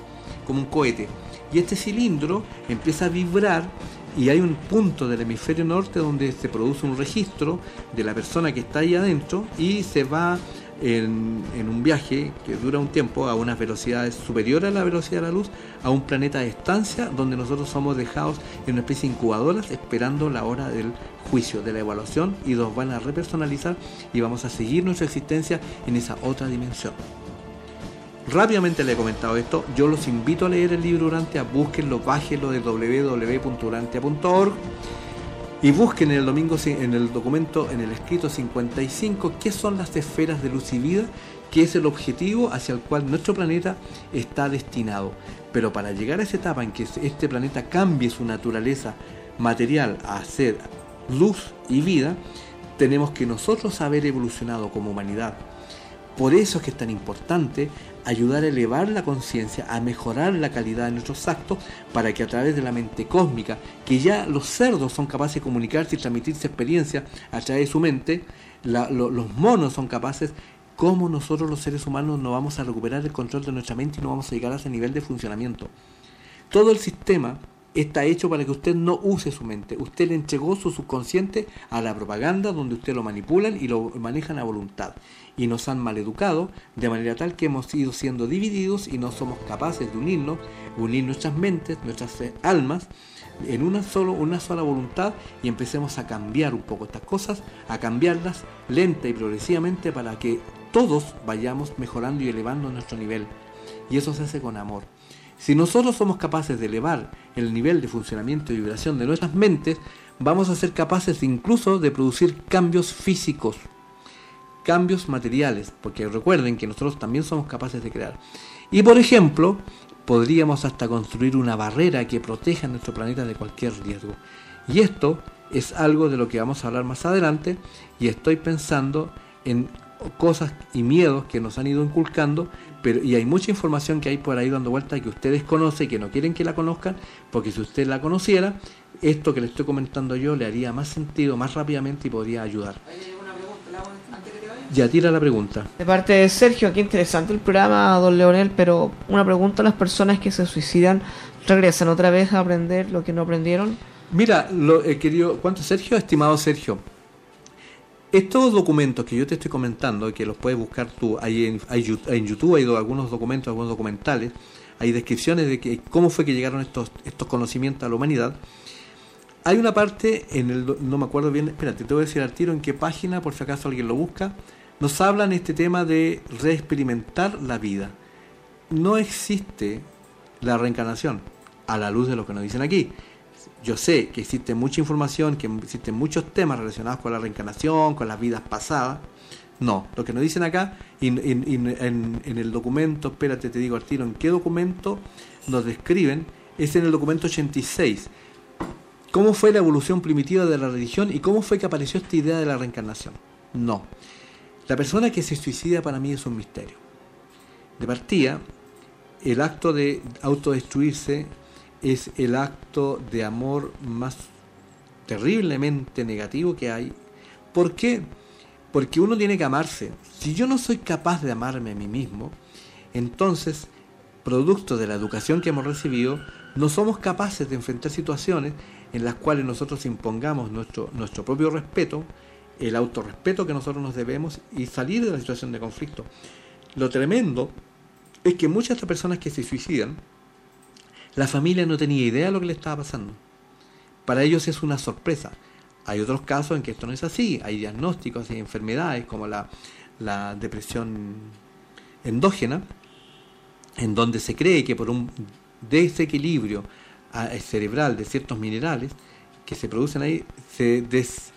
como un cohete. Y este cilindro empieza a vibrar y hay un punto del hemisferio norte donde se produce un registro de la persona que está ahí adentro y se va en, un viaje que dura un tiempo a unas velocidades superiores a la velocidad de la luz a un planeta de estancia donde nosotros somos dejados en una especie de incubadoras esperando la hora del juicio, de la evaluación y nos van a repersonalizar y vamos a seguir nuestra existencia en esa otra dimensión. Rápidamente le he comentado esto. Yo los invito a leer el libro Urantia. Búsquenlo, bájenlo de www.urantia.org y busquen en el domingo en el documento, en el escrito 55, qué son las esferas de luz y vida, que es el objetivo hacia el cual nuestro planeta está destinado. Pero para llegar a esa etapa en que este planeta cambie su naturaleza material a ser luz y vida, tenemos que nosotros haber evolucionado como humanidad. Por eso es que es tan importante ayudar a elevar la conciencia, a mejorar la calidad de nuestros actos, para que a través de la mente cósmica, que ya los cerdos son capaces de comunicarse y transmitirse experiencias a través de su mente, los monos son capaces, como nosotros los seres humanos no vamos a recuperar el control de nuestra mente y no vamos a llegar a ese nivel de funcionamiento. todo el sistema está hecho para que usted no use su mente. Usted le entregó su subconsciente a la propaganda donde usted lo manipulan y lo manejan a voluntad. Y nos han maleducado de manera tal que hemos ido siendo divididos y no somos capaces de unirnos, unir nuestras mentes, nuestras eh, almas en una, solo, una sola voluntad y empecemos a cambiar un poco estas cosas, a cambiarlas lenta y progresivamente para que todos vayamos mejorando y elevando nuestro nivel. Y eso se hace con amor. Si nosotros somos capaces de elevar el nivel de funcionamiento y vibración de nuestras mentes, vamos a ser capaces incluso de producir cambios físicos, cambios materiales, porque recuerden que nosotros también somos capaces de crear. Y por ejemplo, podríamos hasta construir una barrera que proteja nuestro planeta de cualquier riesgo. Y esto es algo de lo que vamos a hablar más adelante y estoy pensando en cosas y miedos que nos han ido inculcando, pero y hay mucha información que hay por ahí dando vueltas que ustedes conocen que no quieren que la conozcan, porque si usted la conociera, esto que le estoy comentando yo le haría más sentido más rápidamente y podría ayudar. Ya tira la pregunta. De parte de Sergio, qué interesante el programa, don Leonel, pero una pregunta a las personas que se suicidan, ¿regresan otra vez a aprender lo que no aprendieron? Mira, lo, eh, querido, ¿cuánto Sergio? Estimado Sergio, estos documentos que yo te estoy comentando, que los puedes buscar tú, ahí en, hay en YouTube hay do- algunos documentos, algunos documentales, hay descripciones de que, cómo fue que llegaron estos, estos conocimientos a la humanidad. Hay una parte en el, no me acuerdo bien, espérate, te voy a decir al tiro en qué página, por si acaso alguien lo busca, nos hablan este tema de reexperimentar la vida. No existe la reencarnación, a la luz de lo que nos dicen aquí. Yo sé que existe mucha información, que existen muchos temas relacionados con la reencarnación, con las vidas pasadas. No, lo que nos dicen acá, en- en el documento, espérate, te digo al tiro, en qué documento nos describen, es en el documento 86. ¿Cómo fue la evolución primitiva de la religión y cómo fue que apareció esta idea de la reencarnación? No. La persona que se suicida para mí es un misterio. De partida, el acto de autodestruirse es el acto de amor más terriblemente negativo que hay. ¿Por qué? Porque uno tiene que amarse. Si yo no soy capaz de amarme a mí mismo, entonces, producto de la educación que hemos recibido, no somos capaces de enfrentar situaciones en las cuales nosotros impongamos nuestro, nuestro propio respeto, el autorrespeto que nosotros nos debemos y salir de la situación de conflicto. Lo tremendo es que muchas de estas personas que se suicidan, la familia no tenía idea de lo que le estaba pasando. Para ellos es una sorpresa. Hay otros casos en que esto no es así. Hay diagnósticos y enfermedades como la, la depresión endógena, en donde se cree que por un desequilibrio ah, cerebral de ciertos minerales que se producen ahí, se, des-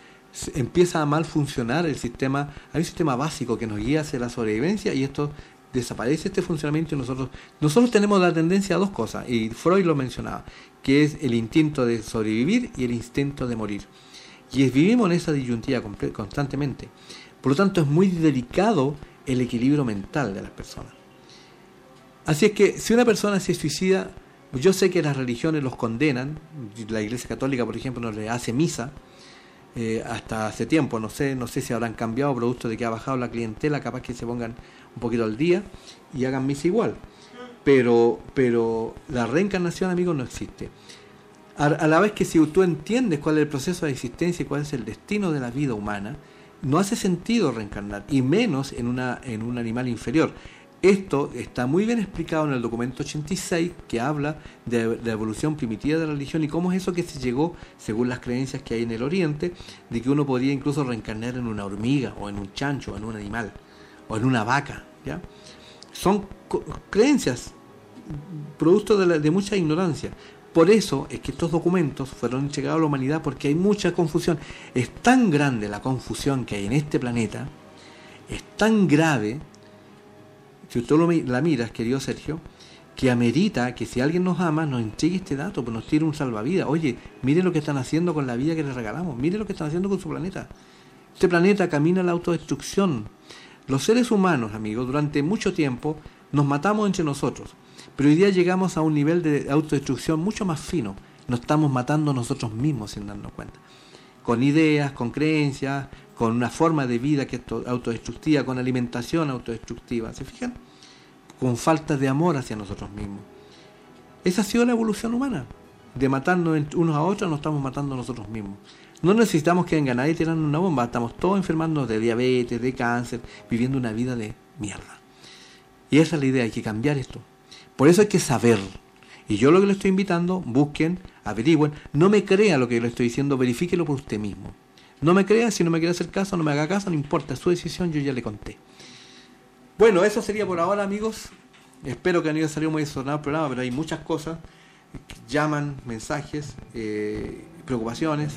empieza a mal funcionar el sistema. Hay un sistema básico que nos guía hacia la sobrevivencia y esto desaparece este funcionamiento y nosotros nosotros tenemos la tendencia a dos cosas y Freud lo mencionaba que es el instinto de sobrevivir y el instinto de morir y es- vivimos en esa disyuntiva constantemente por lo tanto es muy delicado el equilibrio mental de las personas así es que si una persona se suicida yo sé que las religiones los condenan la iglesia católica por ejemplo no le hace misa eh, hasta hace tiempo, no sé, no sé si habrán cambiado producto de que ha bajado la clientela, capaz que se pongan un poquito al día y hagan misa igual. Pero, pero la reencarnación, amigos, no existe. A, a la vez que si tú entiendes cuál es el proceso de existencia y cuál es el destino de la vida humana, no hace sentido reencarnar, y menos en, una, en un animal inferior. Esto está muy bien explicado en el documento 86 que habla de la evolución primitiva de la religión y cómo es eso que se llegó, según las creencias que hay en el Oriente, de que uno podría incluso reencarnar en una hormiga o en un chancho o en un animal o en una vaca. ¿ya? Son creencias producto de mucha ignorancia. Por eso es que estos documentos fueron entregados a la humanidad porque hay mucha confusión. Es tan grande la confusión que hay en este planeta, es tan grave, si usted lo la miras, querido Sergio, que amerita que si alguien nos ama nos entregue este dato, pues nos tire un salvavidas. Oye, mire lo que están haciendo con la vida que les regalamos, mire lo que están haciendo con su planeta. Este planeta camina a la autodestrucción. Los seres humanos, amigos, durante mucho tiempo nos matamos entre nosotros, pero hoy día llegamos a un nivel de autodestrucción mucho más fino. Nos estamos matando nosotros mismos sin darnos cuenta. Con ideas, con creencias, con una forma de vida que es to- autodestructiva, con alimentación autodestructiva. ¿Se fijan? Con falta de amor hacia nosotros mismos. Esa ha sido la evolución humana. De matarnos unos a otros nos estamos matando nosotros mismos. No necesitamos que venga nadie tirando una bomba, estamos todos enfermándonos de diabetes, de cáncer, viviendo una vida de mierda. Y esa es la idea, hay que cambiar esto. Por eso hay que saber. Y yo lo que le estoy invitando, busquen, averigüen, no me crea lo que le estoy diciendo, verifíquelo por usted mismo. No me crea, si no me quiere hacer caso, no me haga caso, no importa, su decisión, yo ya le conté. Bueno, eso sería por ahora, amigos. Espero que no haya salido muy desordenado el programa, pero hay muchas cosas. Llaman, mensajes, eh, preocupaciones.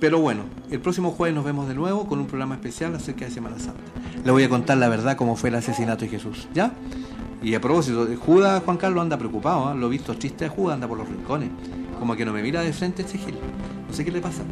Pero bueno, el próximo jueves nos vemos de nuevo con un programa especial acerca de Semana Santa. Le voy a contar la verdad cómo fue el asesinato de Jesús, ¿ya? Y a propósito, Judas Juan Carlos anda preocupado, ¿ah? lo visto triste de Judas, anda por los rincones, como que no me mira de frente este Gil. No sé qué le pasa.